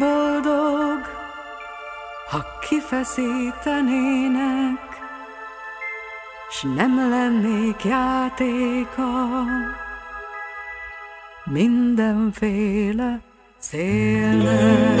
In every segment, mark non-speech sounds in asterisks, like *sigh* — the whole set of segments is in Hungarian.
Boldog, ha kifeszítenének, s nem lennék játéka mindenféle szélnek.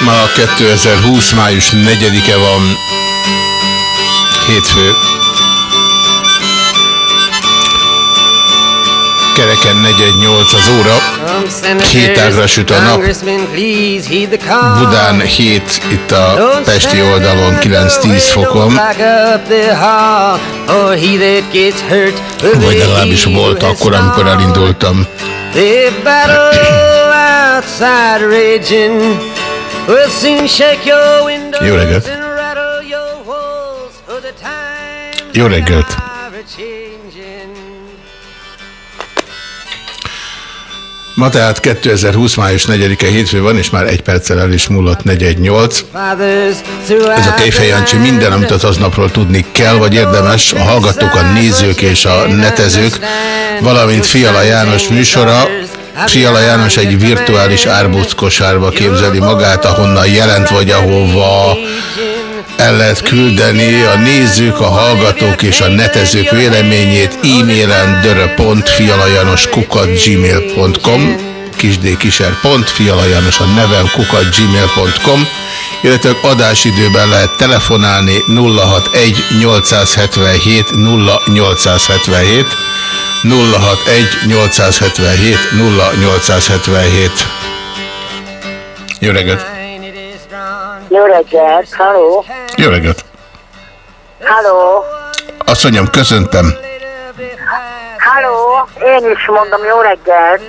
Ma 2020. május 4-e van. Hétfő. kereken 418 az óra. Két ágra süt a nap. Budán 7, itt a Pesti oldalon 9-10 fokon. Vagy legalábbis volt akkor, amikor elindultam. Jó reggelt! Jó reggelt! Ma tehát 2020. május 4-e hétfő van, és már egy perccel el is múlott 418. Ez a Kejfej Jancsi minden, amit az aznapról tudni kell, vagy érdemes, a hallgatók, a nézők és a netezők, valamint Fiala János műsora. Fiala János egy virtuális árbuckosárba képzeli magát, ahonnan jelent, vagy ahova el lehet küldeni a nézők, a hallgatók és a netezők véleményét. E-mailen dörö.fialajanoskukat.gmail.com kisdkiser.fialajanos a nevem kukat.gmail.com illetve adásidőben lehet telefonálni 061 877 0877 061 877 0877 Jó reggelt! Jó reggelt, halló! Jó reggelt! Halló! Asszonyom, köszöntem. Halló! Én is mondom, jó reggelt!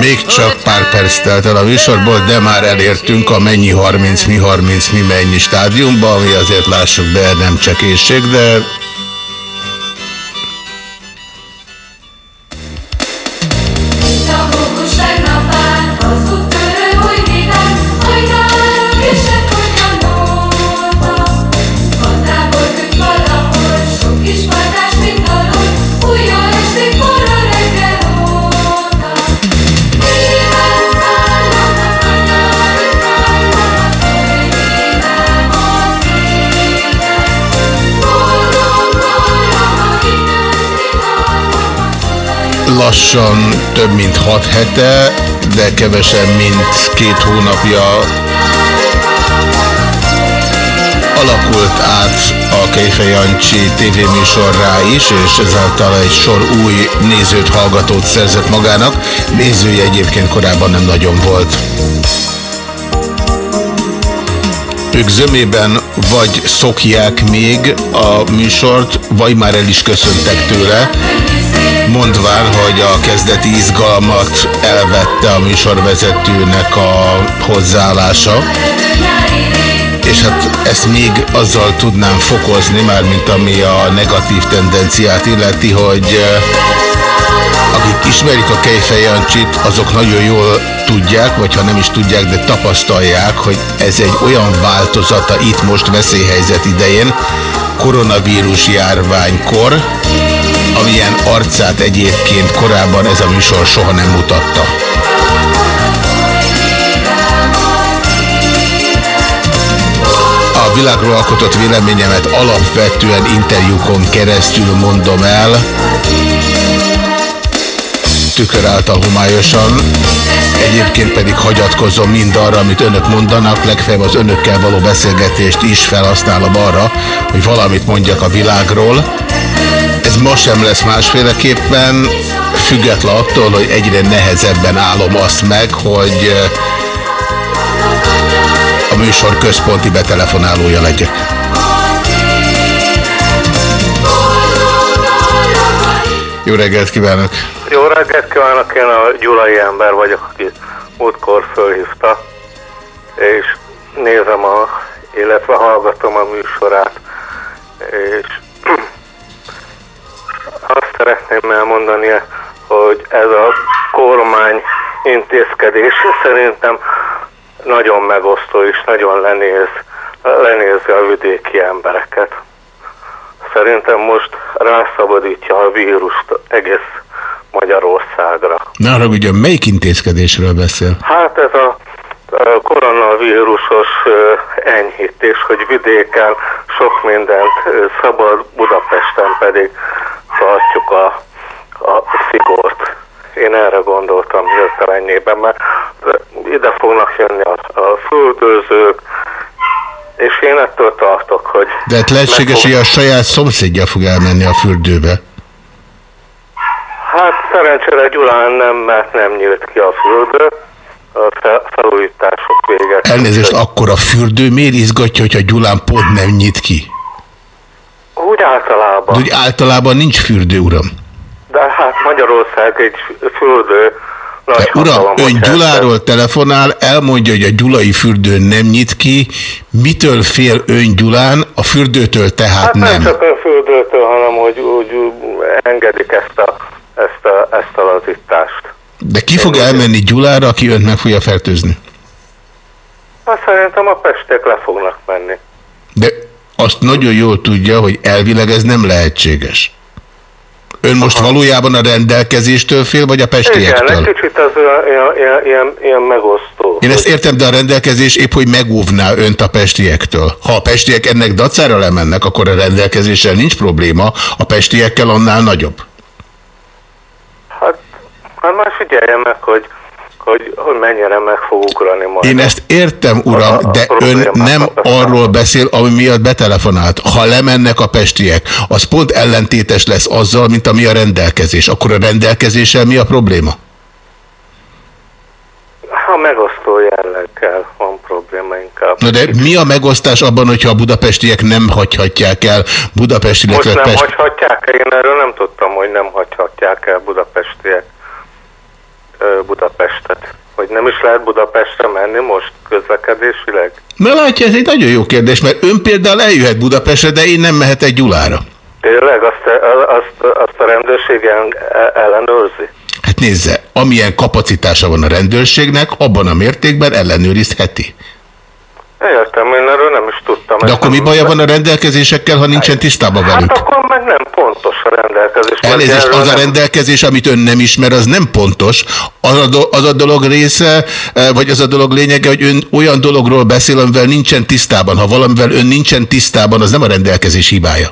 Még csak pár perc telt el a műsorból, de már elértünk a mennyi 30, mi 30, mi mennyi stádiumba, ami azért lássuk be nem csekészség, de lassan több mint 6 hete, de kevesebb, mint két hónapja alakult át a Kejfej Jancsi tévéműsorrá is, és ezáltal egy sor új nézőt, hallgatót szerzett magának. Nézője egyébként korábban nem nagyon volt. Ők zömében vagy szokják még a műsort, vagy már el is köszöntek tőle, mondván, hogy a kezdeti izgalmat elvette a műsorvezetőnek a hozzáállása. És hát ezt még azzal tudnám fokozni, mármint ami a negatív tendenciát illeti, hogy akik ismerik a Kejfej Jancsit, azok nagyon jól tudják, vagy ha nem is tudják, de tapasztalják, hogy ez egy olyan változata itt most veszélyhelyzet idején, koronavírus járványkor, amilyen arcát egyébként korábban ez a műsor soha nem mutatta. A világról alkotott véleményemet alapvetően interjúkon keresztül mondom el, tükör által homályosan, egyébként pedig hagyatkozom mind arra, amit önök mondanak, legfeljebb az önökkel való beszélgetést is felhasználom arra, hogy valamit mondjak a világról, ez ma sem lesz másféleképpen, független attól, hogy egyre nehezebben állom azt meg, hogy a műsor központi betelefonálója legyek. Jó reggelt kívánok! Jó reggelt kívánok, én a gyulai ember vagyok, aki múltkor fölhívta, és nézem, a, illetve hallgatom a műsorát, és szeretném elmondani, hogy ez a kormány intézkedés szerintem nagyon megosztó és nagyon lenéz, lenézi a vidéki embereket. Szerintem most rászabadítja a vírust egész Magyarországra. Na, arra ugye melyik intézkedésről beszél? Hát ez a koronavírusos enyhítés, hogy vidéken sok mindent szabad, Budapesten pedig tartjuk a, a szigort. Én erre gondoltam hirtelenjében, mert ide fognak jönni a, a földőzők, és én ettől tartok, hogy... De hát lehetséges, hogy a saját szomszédja fog elmenni a fürdőbe. Hát szerencsére Gyulán nem, mert nem nyílt ki a fürdő, a felújítások véget. Elnézést, akkor a fürdő miért izgatja, hogyha Gyulán pont nem nyit ki? Úgy általában. De úgy általában nincs fürdő, uram. De hát Magyarország egy fürdő nagy uram, hatalom, ön Gyuláról telefonál, elmondja, hogy a gyulai fürdő nem nyit ki. Mitől fél ön Gyulán, a fürdőtől tehát Hát nem, nem? csak ön fürdőtől, hanem hogy úgy engedik ezt a, ezt a, ezt a lazítást. De ki fog elmenni Gyulára, aki önt meg fogja fertőzni? Hát szerintem a pestek le fognak menni. De azt nagyon jól tudja, hogy elvileg ez nem lehetséges. Ön most valójában a rendelkezéstől fél, vagy a Igen, pestiektől? egy kicsit ilyen, ilyen, ilyen, ilyen megosztó. Én ezt értem, de a rendelkezés épp, hogy megóvná önt a pestiektől. Ha a pestiek ennek dacára lemennek, akkor a rendelkezéssel nincs probléma, a pestiekkel annál nagyobb. Hát már figyelje meg, hogy, hogy, hogy mennyire meg fog ugrani majd. Én ezt értem, uram, de ön nem arról beszél, ami miatt betelefonált. Ha lemennek a pestiek, az pont ellentétes lesz azzal, mint ami a rendelkezés. Akkor a rendelkezéssel mi a probléma? Ha megosztó jelleggel van probléma inkább. Na de mi a megosztás abban, hogyha a budapestiek nem hagyhatják el Budapest, Most illetve nem Pest... hagyhatják el? Én erről nem tudtam, hogy nem hagyhatják el budapestiek Budapestet. Hogy nem is lehet Budapestre menni most közlekedésileg? Na látja, ez egy nagyon jó kérdés, mert ön például eljöhet Budapestre, de én nem mehetek Gyulára. Tényleg azt, azt, azt a rendőrség el- ellenőrzi? Hát nézze, amilyen kapacitása van a rendőrségnek, abban a mértékben ellenőrizheti. Értem, én erről nem is tudtam. De akkor mi baja van a rendelkezésekkel, ha nincsen tisztában velük? Hát akkor meg nem pontos a rendelkezés. Elnézést, az a rendelkezés, amit ön nem ismer, az nem pontos. Az a, do- az a dolog része, eh, vagy az a dolog lényege, hogy ön olyan dologról beszél, amivel nincsen tisztában. Ha valamivel ön nincsen tisztában, az nem a rendelkezés hibája.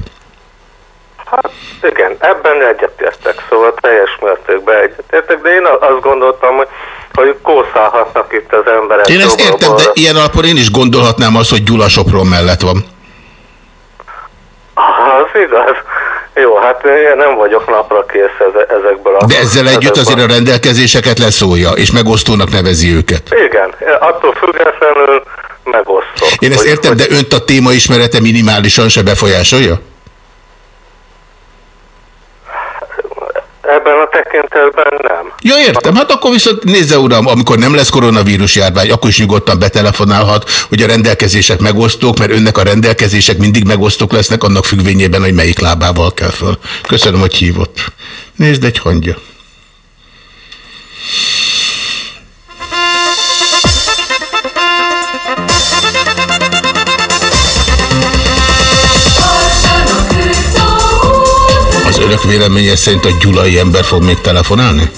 Hát igen, ebben egyetértek, szóval teljes mértékben egyetértek, de én azt gondoltam, hogy, hogy kószálhatnak itt az emberek. Én ezt értem, de ilyen alapon én is gondolhatnám azt, hogy Gyula Sopron mellett van. Az igaz. Jó, hát én nem vagyok napra kész eze- ezekből a... De ezzel együtt azért a rendelkezéseket leszólja, és megosztónak nevezi őket. Igen, attól függetlenül megosztom. Én ezt Hogy- értem, de önt a téma ismerete minimálisan se befolyásolja? Ebben a tekintetben nem. Ja, értem. Hát akkor viszont nézze, uram, amikor nem lesz koronavírus járvány, akkor is nyugodtan betelefonálhat, hogy a rendelkezések megosztók, mert önnek a rendelkezések mindig megosztók lesznek, annak függvényében, hogy melyik lábával kell föl. Köszönöm, hogy hívott. Nézd, egy hangja. Önök véleménye szerint a gyulai ember fog még telefonálni?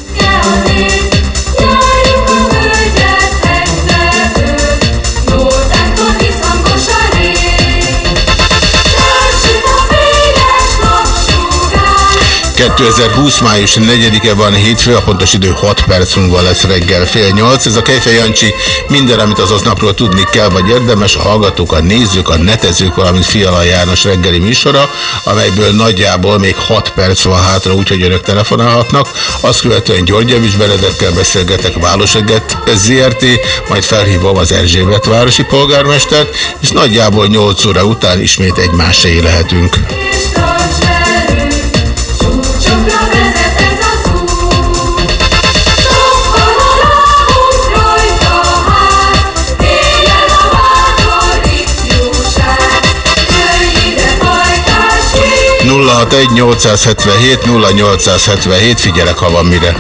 2020. május 4-e van hétfő, a pontos idő 6 perc múlva lesz reggel fél 8. Ez a Kejfej Jancsi minden, amit az aznapról tudni kell, vagy érdemes, a hallgatók, a nézők, a netezők, valamint Fiala János reggeli műsora, amelyből nagyjából még 6 perc van hátra, úgyhogy önök telefonálhatnak. Azt követően György Javis Benedekkel beszélgetek Váloseget ZRT, majd felhívom az Erzsébet városi polgármestert, és nagyjából 8 óra után ismét egymásé lehetünk. 061 877 0877, figyelek, ha van mire.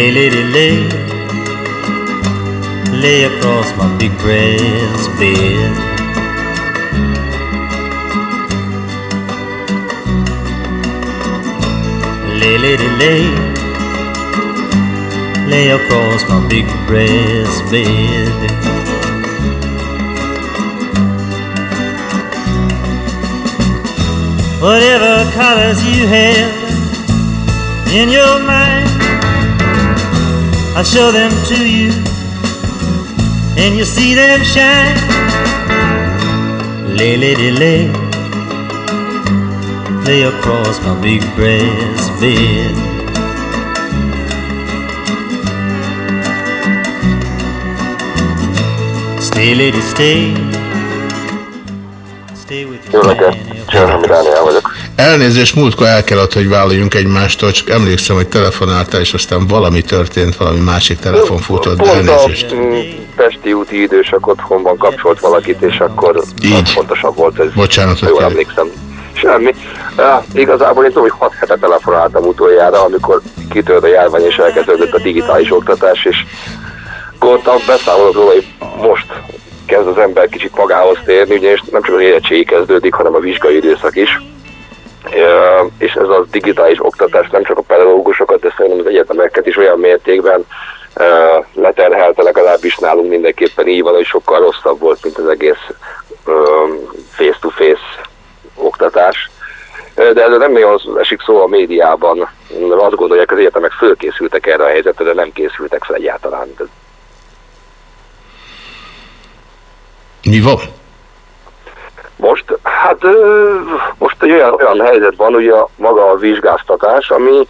Lay, lady, lay, lay across my big brass bed. Lay, lady, lay, lay across my big brass bed. Whatever colors you have in your mind, I'll show them to you, and you see them shine. Lay, lady, lay, lay across my big brass bed. Stay, lady, stay. Stay with Jó reggelt, Csernemi Dániel vagyok. Elnézést, múltkor el kellett, hogy vállaljunk egymástól, csak emlékszem, hogy telefonáltál, és aztán valami történt, valami másik telefon futott, de elnézést. Pesti úti idősök otthonban kapcsolt valakit, és akkor Így. fontosabb volt ez. Bocsánatot Jól emlékszem. Semmi. Uh, igazából én tudom, hogy 6 hete telefonáltam utoljára, amikor kitört a járvány, és elkezdődött a digitális oktatás, és gondoltam, beszámolok róla, hogy most kezd az ember kicsit magához térni, ugyanis nem csak az érettségi kezdődik, hanem a vizsgai időszak is. És ez a digitális oktatás nem csak a pedagógusokat, de szerintem az egyetemeket is olyan mértékben leterhelte, legalábbis nálunk mindenképpen így van, hogy sokkal rosszabb volt, mint az egész face-to-face oktatás. De ez nem nagyon esik szó a médiában. Azt gondolják, az egyetemek fölkészültek erre a helyzetre, de nem készültek fel egyáltalán. Mi van? Most, hát most egy olyan, olyan helyzet van, ugye maga a vizsgáztatás, ami,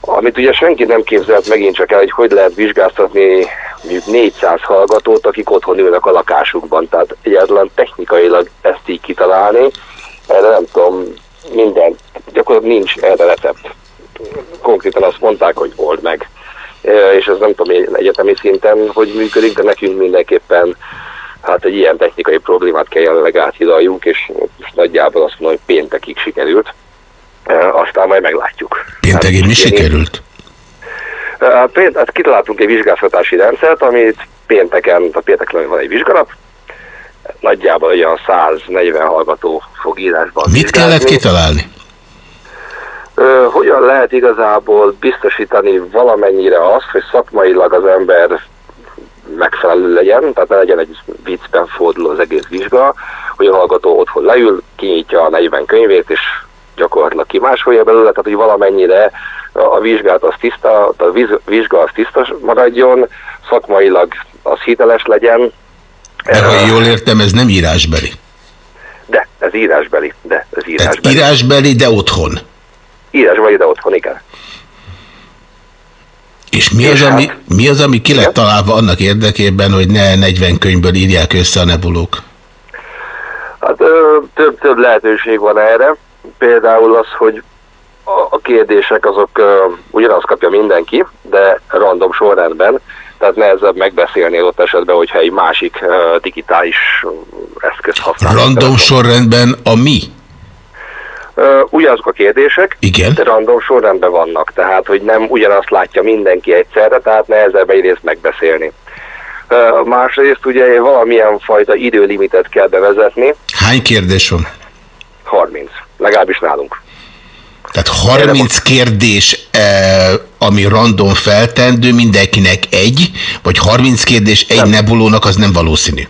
amit ugye senki nem képzelt megint csak el, hogy hogy lehet vizsgáztatni mondjuk 400 hallgatót, akik otthon ülnek a lakásukban. Tehát egyáltalán technikailag ezt így kitalálni, erre nem tudom, minden, gyakorlatilag nincs erre recept. Konkrétan azt mondták, hogy old meg. És ez nem tudom egyetemi szinten, hogy működik, de nekünk mindenképpen hát egy ilyen technikai problémát kell jelenleg áthidaljunk, és nagyjából azt mondom, hogy péntekig sikerült. E, Aztán majd meglátjuk. Péntekig mi én- sikerült? E, Pént, hát kitaláltunk egy vizsgáztatási rendszert, amit pénteken, a pénteken van egy vizsganap, nagyjából olyan 140 hallgató fog írásban Mit kellett kitalálni? Hogyan lehet igazából biztosítani valamennyire azt, hogy szakmailag az ember megfelelő legyen, tehát ne legyen egy viccben forduló az egész vizsga, hogy a hallgató otthon leül, kinyitja a 40 könyvét, és gyakorlatilag kimásolja belőle, tehát hogy valamennyire a vizsgát az tiszta, a viz- vizsga az tiszta maradjon, szakmailag az hiteles legyen, Mert ha én jól értem, ez nem írásbeli. de ez írásbeli, de ez Tehát írásbeli. írásbeli, de otthon. Írásbeli, de otthon, igen. És mi az, ami, mi az, ami ki lett találva annak érdekében, hogy ne 40 könyvből írják össze a nebulók? Hát ö, több, több lehetőség van erre. Például az, hogy a, a kérdések azok ö, ugyanazt kapja mindenki, de random sorrendben, tehát nehezebb megbeszélni ott esetben, hogyha egy másik ö, digitális eszközt használunk. Random sorrendben a mi? Ugyanazok a kérdések, Igen. de random sorrendben vannak, tehát hogy nem ugyanazt látja mindenki egyszerre, tehát nehezebb egyrészt megbeszélni. Másrészt ugye valamilyen fajta időlimitet kell bevezetni, Hány kérdés van? 30, legalábbis nálunk. Tehát 30 kérdés, eh, ami random feltendő, mindenkinek egy, vagy 30 kérdés egy nebulónak, az nem valószínű.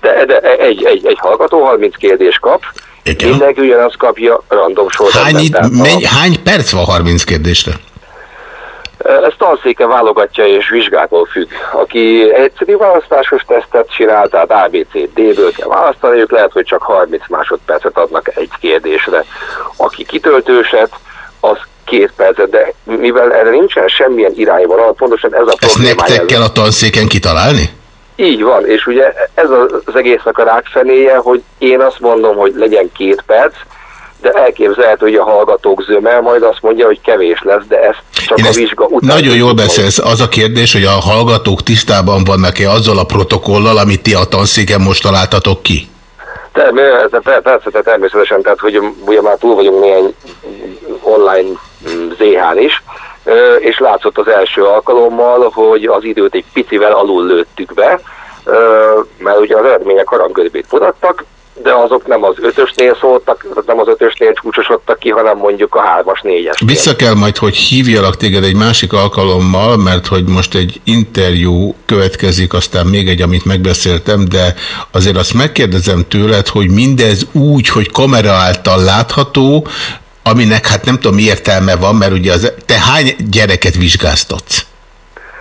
De, de egy, egy, egy hallgató 30 kérdést kap, Igen. mindenki ugyanazt kapja random sorrendben. Hány, tehát hány perc van 30 kérdésre? Ez tanszéke válogatja és vizsgáktól függ. Aki egyszerű választásos tesztet csinál, tehát ABCD-ből kell választani, ők lehet, hogy csak 30 másodpercet adnak egy kérdésre. Aki kitöltőset, az két percet, de mivel erre nincsen semmilyen irányvonal, pontosan ez a Ezt nektek kell a tanszéken kitalálni? Így van, és ugye ez az egésznek a rákfenéje, hogy én azt mondom, hogy legyen két perc, de elképzelhető, hogy a hallgatók zöme majd azt mondja, hogy kevés lesz, de ezt csak Én a vizsga után... nagyon jól beszélsz. Az a kérdés, hogy a hallgatók tisztában vannak-e azzal a protokollal, amit ti a tanszéken most találtatok ki? Természetesen, persze, természetesen, tehát hogy ugye már túl vagyunk néhány online mm, ZH-n is, és látszott az első alkalommal, hogy az időt egy picivel alul lőttük be, mert ugye az eredmények harangörbét mutattak, de azok nem az ötösnél szóltak, nem az ötösnél csúcsosodtak ki, hanem mondjuk a hármas, négyes. Vissza kell majd, hogy hívjalak téged egy másik alkalommal, mert hogy most egy interjú következik, aztán még egy, amit megbeszéltem, de azért azt megkérdezem tőled, hogy mindez úgy, hogy kamera által látható, aminek hát nem tudom mi értelme van, mert ugye az, te hány gyereket vizsgáztatsz?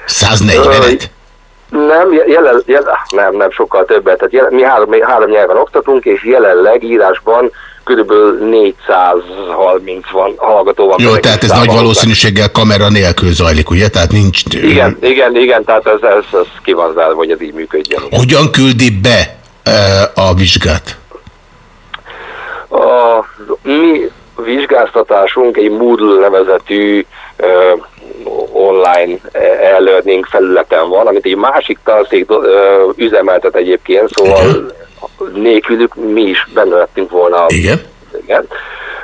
140-et? Nem, jelen, jelen, nem, nem, sokkal többet. Tehát jelen, mi három, három nyelven oktatunk, és jelenleg írásban körülbelül 430 van hallgató van. Jó, tehát ez nagy valószínűséggel kamera nélkül zajlik, ugye? Tehát nincs... Igen, igen, igen, tehát ez, ez, ez ki van zárva, hogy ez így működjön. Hogyan küldi be e, a vizsgát? A mi vizsgáztatásunk egy Moodle nevezetű ö, online e-learning felületen van, amit egy másik tanszék üzemeltet egyébként, szóval nélkülük mi is benne lettünk volna. Igen. Igen.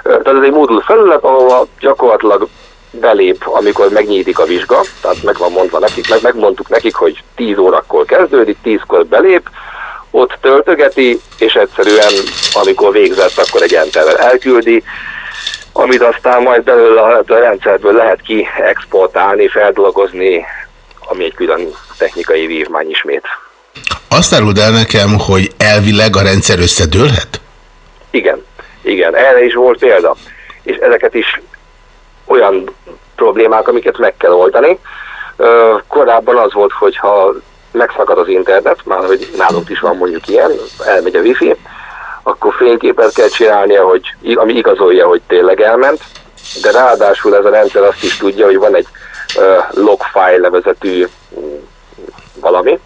Tehát ez egy Moodle felület, ahol gyakorlatilag belép, amikor megnyílik a vizsga, tehát meg van mondva nekik, meg megmondtuk nekik, hogy 10 órakor kezdődik, 10-kor belép, ott töltögeti, és egyszerűen, amikor végzett, akkor egy enterrel elküldi, amit aztán majd belőle a rendszerből lehet ki exportálni, feldolgozni, ami egy külön technikai vívmány ismét. Azt áruld el nekem, hogy elvileg a rendszer összedőlhet? Igen, igen, erre is volt példa. És ezeket is olyan problémák, amiket meg kell oldani. Korábban az volt, hogy ha megszakad az internet, már hogy nálunk is van mondjuk ilyen, elmegy a wifi, akkor fényképet kell csinálnia, hogy, ami igazolja, hogy tényleg elment, de ráadásul ez a rendszer azt is tudja, hogy van egy uh, logfile nevezetű mm, valami,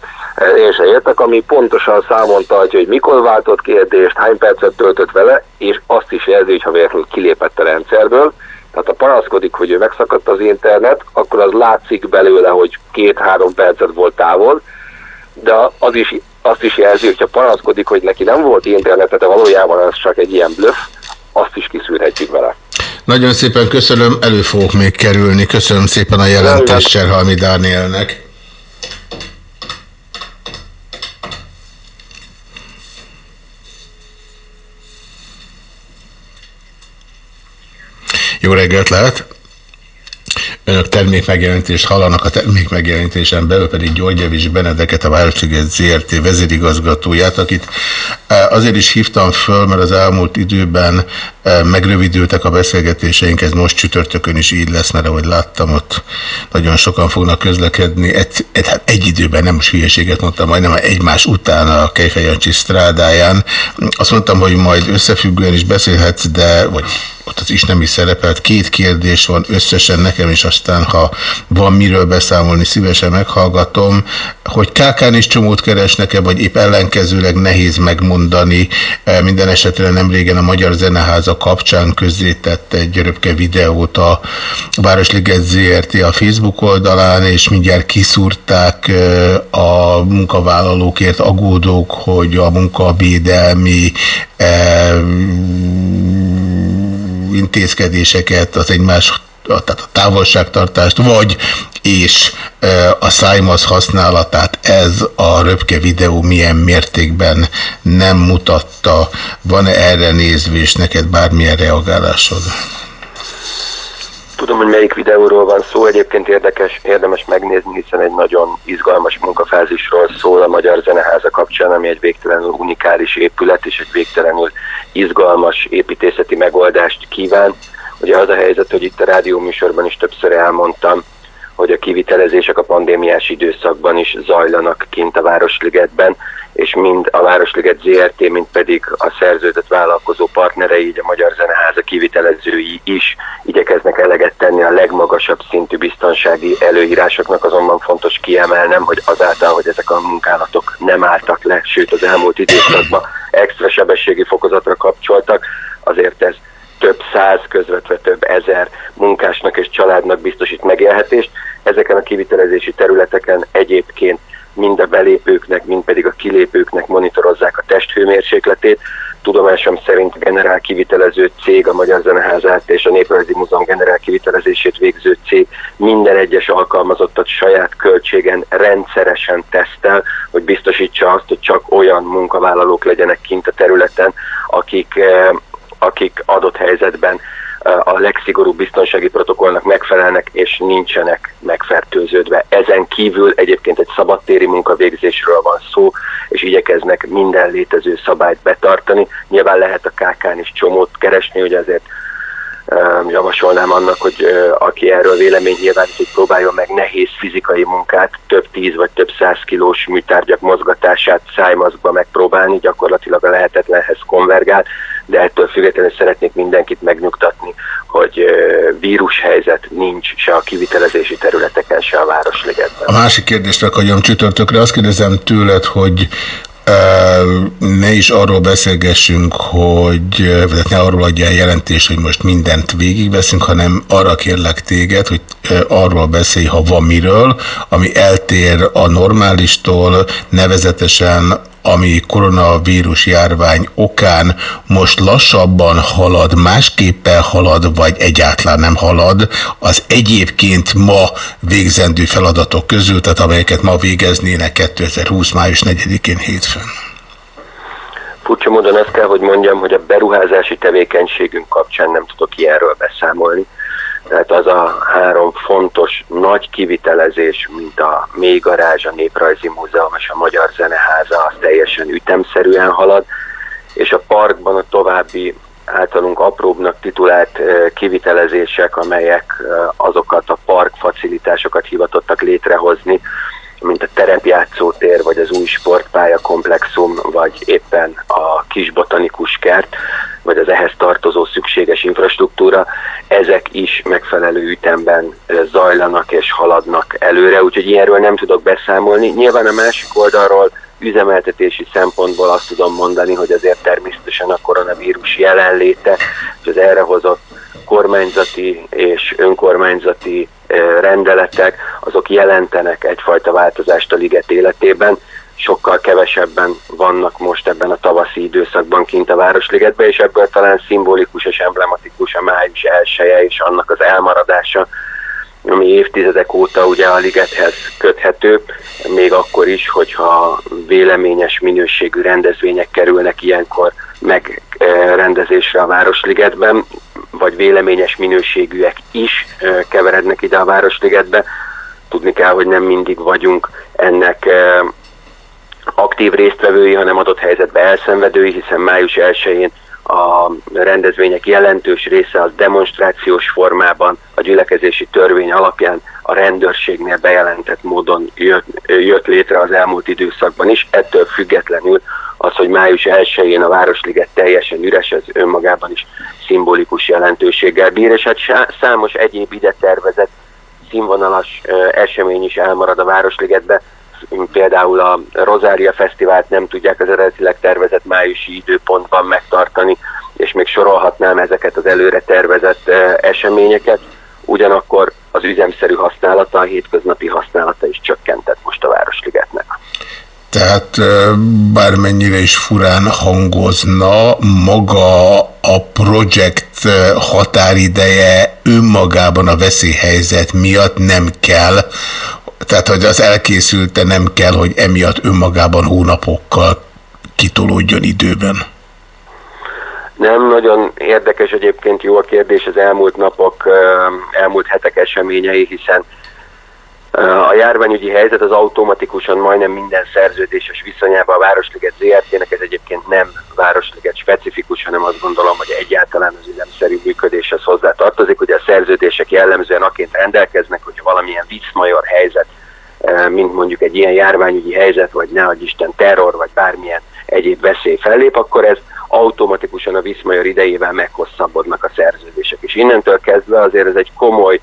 én se értek, ami pontosan számon tartja, hogy mikor váltott kérdést, hány percet töltött vele, és azt is jelzi, hogy ha véletlenül kilépett a rendszerből, tehát ha panaszkodik, hogy ő megszakadt az internet, akkor az látszik belőle, hogy két-három percet volt távol, de az is, azt is jelzi, hogyha panaszkodik, hogy neki nem volt internete, de valójában ez csak egy ilyen bluff, azt is kiszűrhetjük vele. Nagyon szépen köszönöm, elő fogok még kerülni. Köszönöm szépen a jelentést Cserhalmi Dánielnek. Jó reggelt lehet! Önök termékmegjelenítést hallanak, a termékmegjelentésen belül pedig Györgyevics Benedeket, a Városliget ZRT vezérigazgatóját, akit eh, azért is hívtam föl, mert az elmúlt időben eh, megrövidültek a beszélgetéseink, ez most csütörtökön is így lesz, mert ahogy láttam, ott nagyon sokan fognak közlekedni. Egy, egy, hát egy időben, nem most hülyeséget mondtam, majdnem egymás után a Kejfejancsi strádáján. Azt mondtam, hogy majd összefüggően is beszélhetsz, de vagy ott az is nem is szerepelt. Két kérdés van összesen nekem, és aztán, ha van miről beszámolni, szívesen meghallgatom, hogy kákán is csomót keresnek-e, vagy épp ellenkezőleg nehéz megmondani. E, Minden esetre nem régen a Magyar Zeneháza kapcsán közzétett egy röpke videót a Városliget ZRT a Facebook oldalán, és mindjárt kiszúrták e, a munkavállalókért agódók, hogy a munkabédelmi e, intézkedéseket, az egymás tehát a távolságtartást, vagy és a szájmaz használatát ez a röpke videó milyen mértékben nem mutatta. Van-e erre nézvés neked bármilyen reagálásod? Tudom, hogy melyik videóról van szó, egyébként érdekes, érdemes megnézni, hiszen egy nagyon izgalmas munkafázisról szól a Magyar Zeneháza kapcsán, ami egy végtelenül unikális épület és egy végtelenül izgalmas építészeti megoldást kíván. Ugye az a helyzet, hogy itt a rádió műsorban is többször elmondtam, hogy a kivitelezések a pandémiás időszakban is zajlanak kint a Városligetben, és mind a Városliget ZRT, mind pedig a szerződött vállalkozó partnerei, így a Magyar Zeneháza kivitelezői is igyekeznek eleget tenni a legmagasabb szintű biztonsági előírásoknak, azonban fontos kiemelnem, hogy azáltal, hogy ezek a munkálatok nem álltak le, sőt az elmúlt időszakban extra sebességi fokozatra kapcsoltak, azért ez több száz, közvetve több ezer munkásnak és családnak biztosít megélhetést. Ezeken a kivitelezési területeken egyébként mind a belépőknek, mind pedig a kilépőknek monitorozzák a testhőmérsékletét. Tudomásom szerint generál kivitelező cég, a Magyar Zeneházát és a Néprajzi Múzeum generál kivitelezését végző cég minden egyes alkalmazottat saját költségen rendszeresen tesztel, hogy biztosítsa azt, hogy csak olyan munkavállalók legyenek kint a területen, akik, eh, akik adott helyzetben eh, a legszigorúbb biztonsági protokollnak megfelelnek és nincsenek megfertőződve. Ezen kívül egyébként egy szabadtéri munkavégzésről van szó, és igyekeznek minden létező szabályt betartani. Nyilván lehet a KK-n is csomót keresni, hogy azért javasolnám annak, hogy aki erről vélemény nyilvánít, hogy próbáljon meg nehéz fizikai munkát, több tíz vagy több száz kilós műtárgyak mozgatását szájmazgba megpróbálni, gyakorlatilag a lehetetlenhez konvergál, de ettől függetlenül szeretnék mindenkit megnyugtatni, hogy vírushelyzet nincs se a kivitelezési területeken, se a Városligetben. A másik kérdést rakodjam csütörtökre. Azt kérdezem tőled, hogy ne is arról beszélgessünk, hogy ne arról adjál jelentést, hogy most mindent végigveszünk, hanem arra kérlek téged, hogy arról beszélj, ha van miről, ami eltér a normálistól, nevezetesen ami koronavírus járvány okán most lassabban halad, másképpen halad, vagy egyáltalán nem halad, az egyébként ma végzendő feladatok közül, tehát amelyeket ma végeznének 2020. május 4-én hétfőn. Furcsa módon ezt kell, hogy mondjam, hogy a beruházási tevékenységünk kapcsán nem tudok ilyenről beszámolni. Tehát az a három fontos nagy kivitelezés, mint a mély garázs, a Néprajzi Múzeum és a Magyar Zeneháza, az teljesen ütemszerűen halad, és a parkban a további általunk apróbbnak titulált eh, kivitelezések, amelyek eh, azokat a park facilitásokat hivatottak létrehozni, mint a terepjátszótér, vagy az új sportpálya komplexum, vagy éppen a kis botanikus kert, vagy az ehhez tartozó szükséges infrastruktúra, ezek is megfelelő ütemben zajlanak és haladnak előre, úgyhogy ilyenről nem tudok beszámolni. Nyilván a másik oldalról üzemeltetési szempontból azt tudom mondani, hogy azért természetesen a koronavírus jelenléte, és az erre hozott kormányzati és önkormányzati rendeletek, azok jelentenek egyfajta változást a liget életében. Sokkal kevesebben vannak most ebben a tavaszi időszakban kint a Városligetben, és ebből talán szimbolikus és emblematikus a május elsője és annak az elmaradása, ami évtizedek óta ugye a ligethez köthető, még akkor is, hogyha véleményes minőségű rendezvények kerülnek ilyenkor megrendezésre a Városligetben, vagy véleményes minőségűek is keverednek ide a Városligetbe. Tudni kell, hogy nem mindig vagyunk ennek aktív résztvevői, hanem adott helyzetben elszenvedői, hiszen május 1-én a rendezvények jelentős része az demonstrációs formában, a gyülekezési törvény alapján a rendőrségnél bejelentett módon jött, jött létre az elmúlt időszakban is. Ettől függetlenül az, hogy május 1-én a Városliget teljesen üres, ez önmagában is szimbolikus jelentőséggel bír, és hát számos egyéb ide tervezett színvonalas esemény is elmarad a Városligetbe, például a Rosária Fesztivált nem tudják az eredetileg tervezett májusi időpontban megtartani, és még sorolhatnám ezeket az előre tervezett eseményeket. Ugyanakkor az üzemszerű használata, a hétköznapi használata is csökkentett most a Városligetnek. Tehát bármennyire is furán hangozna, maga a projekt határideje önmagában a veszélyhelyzet miatt nem kell, tehát hogy az elkészülte nem kell, hogy emiatt önmagában hónapokkal kitolódjon időben. Nem, nagyon érdekes egyébként jó a kérdés az elmúlt napok, elmúlt hetek eseményei, hiszen a járványügyi helyzet az automatikusan majdnem minden szerződéses viszonyában a Városliget ZRT-nek, ez egyébként nem Városliget specifikus, hanem azt gondolom, hogy egyáltalán az üzemszerű működéshez hozzá tartozik. Ugye a szerződések jellemzően aként rendelkeznek, hogy valamilyen viszmajor helyzet, ö, mint mondjuk egy ilyen járványügyi helyzet, vagy ne Isten terror, vagy bármilyen egyéb veszély fellép, akkor ez automatikusan a Viszmajor idejével meghosszabbodnak a szerződések. És innentől kezdve azért ez egy komoly,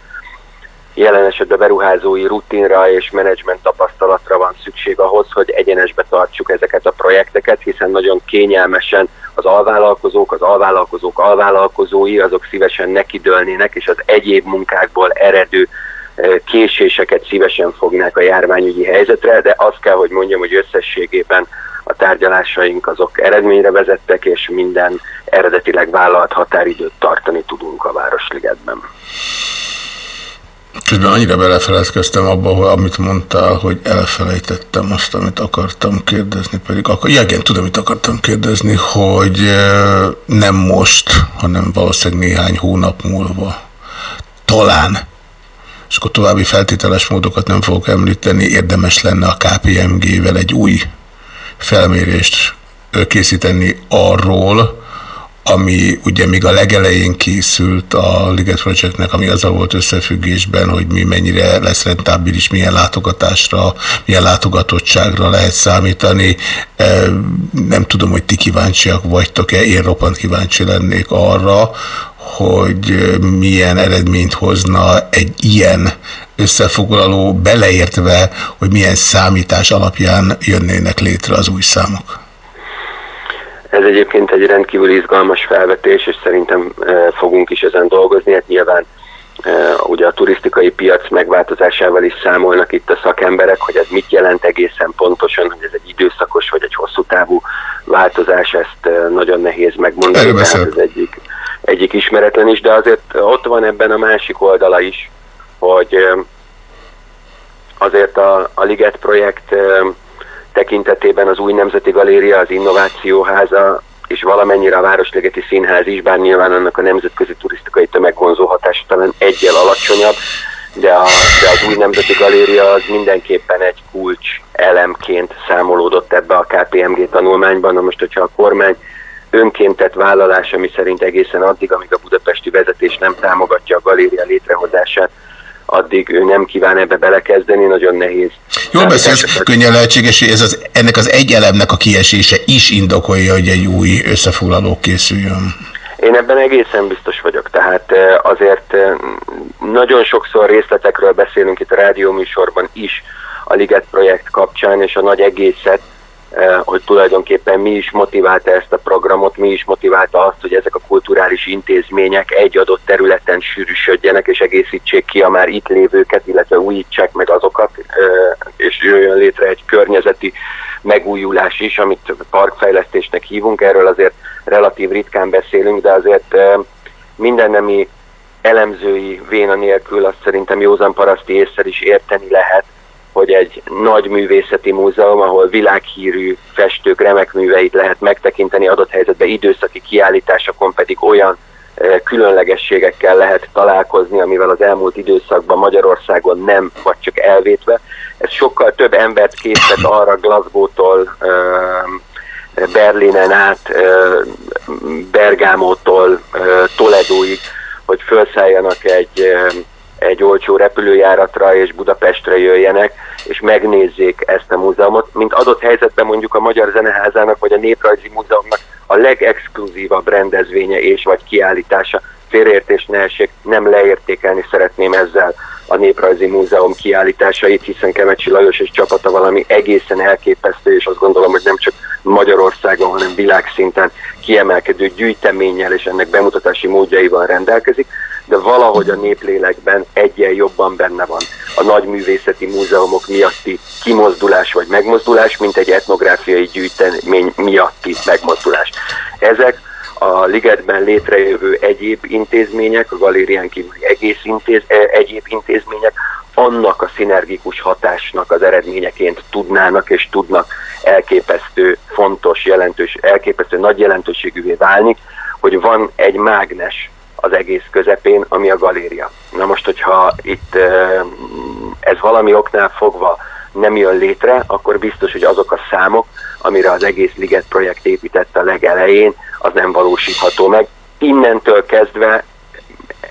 jelen esetben beruházói rutinra és menedzsment tapasztalatra van szükség ahhoz, hogy egyenesbe tartsuk ezeket a projekteket, hiszen nagyon kényelmesen az alvállalkozók, az alvállalkozók alvállalkozói, azok szívesen nekidőlnének, és az egyéb munkákból eredő ö, késéseket szívesen fognák a járványügyi helyzetre, de azt kell, hogy mondjam, hogy összességében a tárgyalásaink azok eredményre vezettek, és minden eredetileg vállalt határidőt tartani tudunk a Városligetben. Közben annyira belefeledkeztem abba, hogy amit mondtál, hogy elfelejtettem azt, amit akartam kérdezni, pedig akar... ja, igen, tudom, mit akartam kérdezni, hogy nem most, hanem valószínűleg néhány hónap múlva. Talán és akkor további feltételes módokat nem fogok említeni, érdemes lenne a KPMG-vel egy új felmérést készíteni arról, ami ugye még a legelején készült a Liget Projectnek, ami azzal volt összefüggésben, hogy mi mennyire lesz rentábilis, milyen látogatásra, milyen látogatottságra lehet számítani. E, Nem tudom, hogy ti kíváncsiak vagytok-e, én roppant kíváncsi lennék arra, hogy milyen eredményt hozna egy ilyen összefoglaló, beleértve, hogy milyen számítás alapján jönnének létre az új számok. Ez egyébként egy rendkívül izgalmas felvetés, és szerintem e, fogunk is ezen dolgozni. Hát nyilván e, ugye a turisztikai piac megváltozásával is számolnak itt a szakemberek, hogy ez mit jelent egészen pontosan, hogy ez egy időszakos vagy egy hosszú távú változás, ezt e, nagyon nehéz megmondani. Erről tehát ez egyik, egyik ismeretlen is, de azért ott van ebben a másik oldala is, hogy azért a, a Liget projekt tekintetében az új Nemzeti Galéria, az Innovációháza és valamennyire a Városligeti Színház is, bár nyilván annak a nemzetközi turisztikai tömegvonzó hatása talán egyel alacsonyabb, de, a, de az új Nemzeti Galéria az mindenképpen egy kulcs elemként számolódott ebbe a KPMG tanulmányban. Na most, hogyha a kormány önként tett vállalás, ami szerint egészen addig, amíg a budapesti vezetés nem támogatja a galéria létrehozását, addig ő nem kíván ebbe belekezdeni, nagyon nehéz. Jól beszélsz, könnyen lehetséges, hogy ez az, ennek az egy elemnek a kiesése is indokolja, hogy egy új összefoglaló készüljön. Én ebben egészen biztos vagyok, tehát eh, azért nagyon sokszor részletekről beszélünk itt a rádióműsorban is a Liget projekt kapcsán, és a nagy egészet, hogy tulajdonképpen mi is motiválta ezt a programot, mi is motiválta azt, hogy ezek a kulturális intézmények egy adott területen sűrűsödjenek, és egészítsék ki a már itt lévőket, illetve újítsák meg azokat, és jöjjön létre egy környezeti megújulás is, amit parkfejlesztésnek hívunk, erről azért relatív ritkán beszélünk, de azért minden nemi elemzői véna nélkül azt szerintem józan paraszti észre is érteni lehet, hogy egy nagy művészeti múzeum, ahol világhírű festők remek műveit lehet megtekinteni, adott helyzetben időszaki kiállításokon pedig olyan különlegességekkel lehet találkozni, amivel az elmúlt időszakban Magyarországon nem, vagy csak elvétve. Ez sokkal több embert készített arra Glasgow-tól, Berlinen át, Bergámótól Toledóig, hogy felszálljanak egy, egy olcsó repülőjáratra és Budapestre jöjjenek, és megnézzék ezt a múzeumot, mint adott helyzetben mondjuk a Magyar Zeneházának vagy a Néprajzi Múzeumnak a legexkluzívabb rendezvénye és vagy kiállítása. Félreértés ne essék, nem leértékelni szeretném ezzel a Néprajzi Múzeum kiállításait, hiszen Kemecsi Lajos és csapata valami egészen elképesztő, és azt gondolom, hogy nem csak Magyarországon, hanem világszinten kiemelkedő gyűjteménnyel és ennek bemutatási módjaival rendelkezik, de valahogy a néplélekben egyen jobban benne van a nagy művészeti múzeumok miatti kimozdulás vagy megmozdulás, mint egy etnográfiai gyűjtemény miatti megmozdulás. Ezek a ligetben létrejövő egyéb intézmények, a galérián kívüli egész intéz, e, egyéb intézmények annak a szinergikus hatásnak az eredményeként tudnának és tudnak elképesztő, fontos, jelentős, elképesztő nagy jelentőségűvé válni, hogy van egy mágnes az egész közepén, ami a galéria. Na most, hogyha itt ez valami oknál fogva nem jön létre, akkor biztos, hogy azok a számok, amire az egész Liget projekt épített a legelején, az nem valósítható meg. Innentől kezdve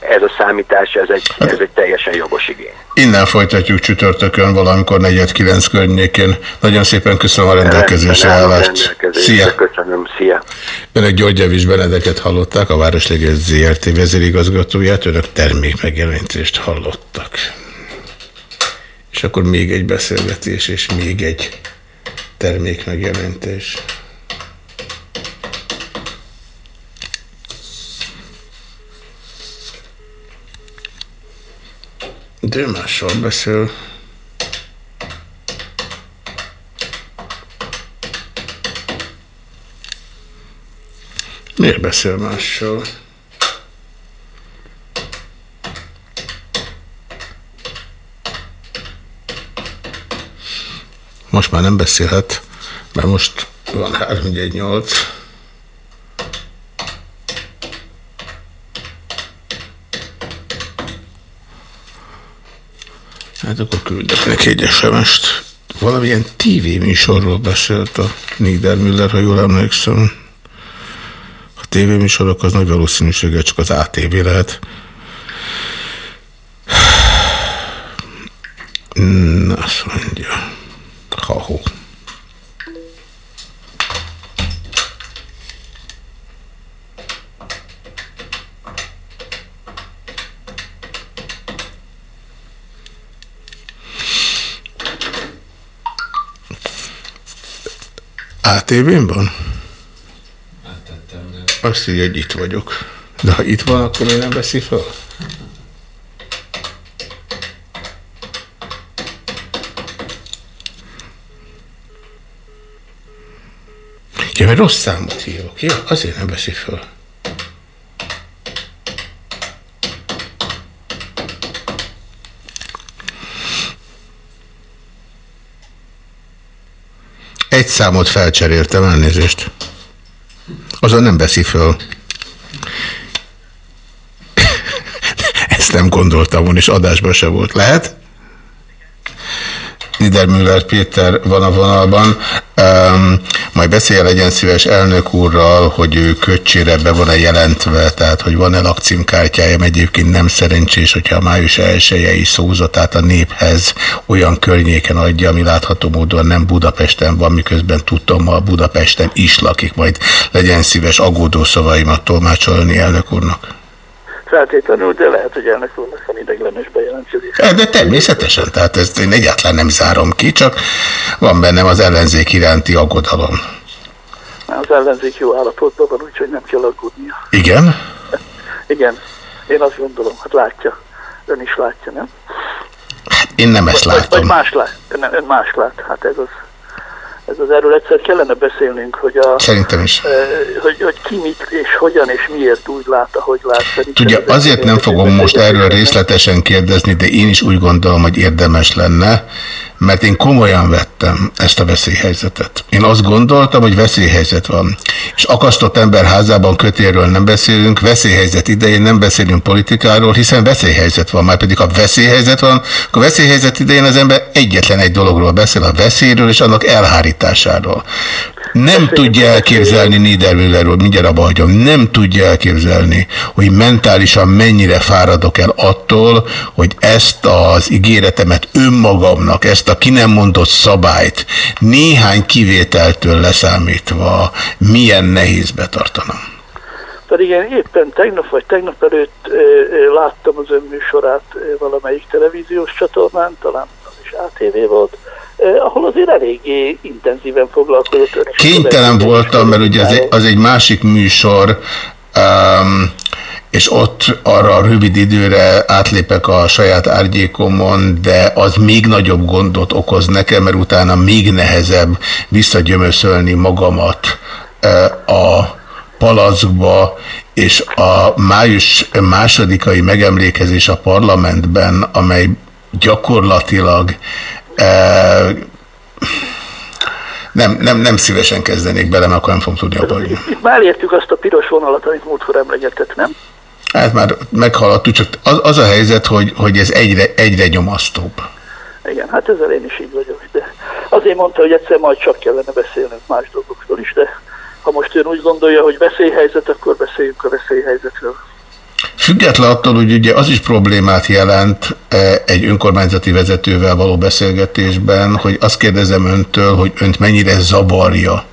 ez a számítás, ez egy, ez egy teljesen jogos igény. Innen folytatjuk csütörtökön, valamikor 49 környékén. Nagyon szépen köszönöm a rendelkezésre állást. Szia! Köszönöm, szia! Önök György Javis Benedeket hallották, a Városliget ZRT vezérigazgatóját, önök termék megjelenítést hallottak. És akkor még egy beszélgetés, és még egy termék De ő mással beszél. Miért beszél mással? Most már nem beszélhet, mert most van 318. Hát akkor küldök neki egy SMS-t. Valamilyen tévéműsorról beszélt a Niedermüller, ha jól emlékszem. A tévéműsorok az nagy valószínűséggel csak az ATV lehet. Na, azt mondja. Ha-ho. ATV-n van? Azt írja, hogy itt vagyok. De ha itt van, akkor miért nem veszi fel? Ja, mert rossz számot hívok. Ja, azért nem veszi fel. Egy számot felcseréltem, elnézést. Azon nem veszi föl. *laughs* Ezt nem gondoltam volna, és adásban se volt. Lehet? Niedermüller Péter van a vonalban. Um, majd beszélje legyen szíves elnök úrral, hogy ő köcsére be van-e jelentve, tehát hogy van-e lakcímkártyája, mert egyébként nem szerencsés, hogyha a május elsőjei szózatát a néphez olyan környéken adja, ami látható módon nem Budapesten van, miközben tudtam, ha Budapesten is lakik, majd legyen szíves aggódó szavaimat tolmácsolni elnök úrnak. Feltétlenül, de lehet, hogy elnök úrnak van ideglenes bejelentkezés. E, De természetesen, tehát ezt én egyáltalán nem zárom ki, csak van bennem az ellenzék iránti aggodalom. Az ellenzék jó állapotban van, úgyhogy nem kell aggódnia. Igen? Igen, én azt gondolom, hát látja. Ön is látja, nem? Én nem ezt Vagy, vagy látom. más lát. Ön, ön más lát. Hát ez az, ez az erről egyszer kellene beszélnünk, hogy, a, Szerintem is. eh, hogy, hogy ki mit és hogyan és miért úgy lát, ahogy lát. Szerintem Tudja, azért nem fogom most erről részletesen kérdezni, de én is úgy gondolom, hogy érdemes lenne, mert én komolyan vettem ezt a veszélyhelyzetet. Én azt gondoltam, hogy veszélyhelyzet van. És akasztott ember házában kötélről nem beszélünk, veszélyhelyzet idején nem beszélünk politikáról, hiszen veszélyhelyzet van. Már pedig ha veszélyhelyzet van, akkor veszélyhelyzet idején az ember egyetlen egy dologról beszél, a veszélyről és annak elhárításáról. Nem tudja elképzelni Niedermüllerről, mindjárt abba hagyom, nem tudja elképzelni, hogy mentálisan mennyire fáradok el attól, hogy ezt az ígéretemet önmagamnak, ezt a ki nem mondott szabályt néhány kivételtől leszámítva milyen nehéz betartanom. Pedig én éppen tegnap vagy tegnap előtt ö, ö, láttam az ön műsorát ö, valamelyik televíziós csatornán, talán az is ATV volt, ahol azért eléggé intenzíven foglalkozott. Kénytelen voltam, mert ugye az egy, az egy másik műsor, um, és ott arra a rövid időre átlépek a saját árnyékomon, de az még nagyobb gondot okoz nekem, mert utána még nehezebb visszagyömöszölni magamat a palackba, és a május másodikai megemlékezés a parlamentben, amely gyakorlatilag nem, nem, nem szívesen kezdenék bele, mert akkor nem fogom tudni abba hagyni. Itt már értük azt a piros vonalat, amit múltkor emlegetett, nem? Hát már meghaladtuk, csak az, az a helyzet, hogy, hogy ez egyre, egyre nyomasztóbb. Igen, hát ezzel én is így vagyok, de azért mondta, hogy egyszer majd csak kellene beszélnünk más dolgokról is, de ha most ön úgy gondolja, hogy veszélyhelyzet, akkor beszéljünk a veszélyhelyzetről. Független attól, hogy ugye az is problémát jelent eh, egy önkormányzati vezetővel való beszélgetésben, hogy azt kérdezem öntől, hogy önt mennyire zavarja,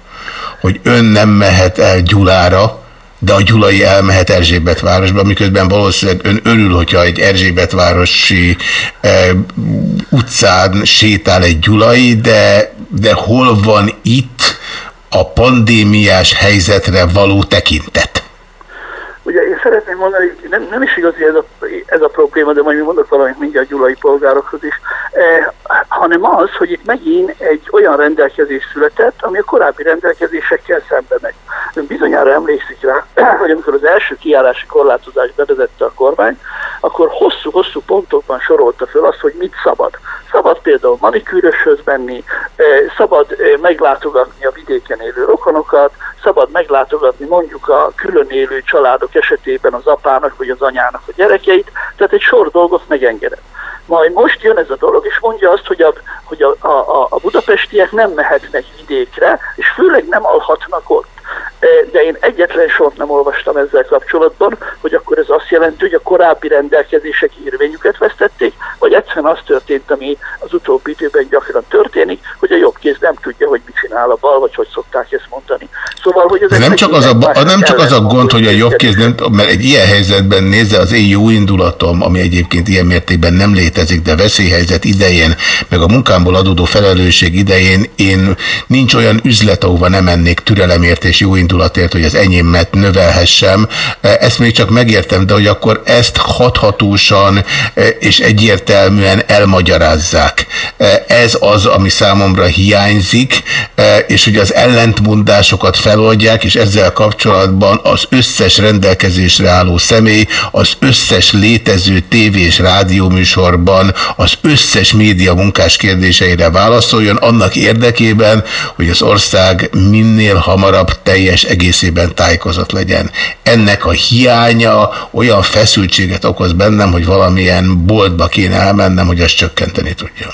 hogy ön nem mehet el Gyulára, de a Gyulai elmehet Erzsébetvárosba, miközben valószínűleg ön örül, hogyha egy Erzsébetvárosi eh, utcán sétál egy Gyulai, de, de hol van itt a pandémiás helyzetre való tekintet? Szeretném mondani, nem, nem is igazi ez a, ez a probléma, de majd mi mondok valamit mindjárt gyulai polgárokhoz is, eh, hanem az, hogy itt megint egy olyan rendelkezés született, ami a korábbi rendelkezésekkel szembe megy. Ön bizonyára emlékszik rá, *clears throat* hogy amikor az első kijárási korlátozást bevezette a kormány, akkor hosszú-hosszú pontokban sorolta föl azt, hogy mit szabad. Szabad például manikűröshöz menni, eh, szabad eh, meglátogatni a vidéken élő rokonokat, szabad meglátogatni mondjuk a külön élő családok esetében az apának vagy az anyának a gyerekeit, tehát egy sor dolgot megengedett. Majd most jön ez a dolog, és mondja azt, hogy a, hogy a, a, a budapestiek nem mehetnek vidékre, és főleg nem alhatnak ott. E, De én egyetlen sort nem olvastam ezzel kapcsolatban, hogy akkor ez azt jelenti, hogy a korábbi rendelkezések érvényüket vesztették, vagy egyszerűen az történt, ami az utóbbi időben gyakran történik, hogy a jobb kéz nem tudja, hogy mit csinál a bal, vagy hogy szokták ezt mondani. Szóval, hogy ez De nem csak, az a, nem csak az a gond, hogy a jobb kéz nem, mert egy ilyen helyzetben nézze az én jó indulatom, ami egyébként ilyen mértékben nem létezik, de veszélyhelyzet idején, meg a munkámból adódó felelősség idején én nincs olyan üzlet, ahova nem mennék türelemért és jó indulatért, hogy az enyémet növelhessem. Ezt még csak megértem, de hogy akkor ezt hathatósan és egyértelműen elmagyarázzák. Ez az, ami számomra hiányzik, és hogy az ellentmondásokat feloldják, és ezzel kapcsolatban az összes rendelkezésre álló személy, az összes létező tévé és rádióműsorban az összes média munkás kérdéseire válaszoljon, annak érdekében, hogy az ország minél hamarabb teljes egészében tájékozott legyen. Ennek a hiánya olyan feszültséget okoz bennem, hogy valamilyen boltba kéne elmennem, hogy azt csökkenteni tudjam.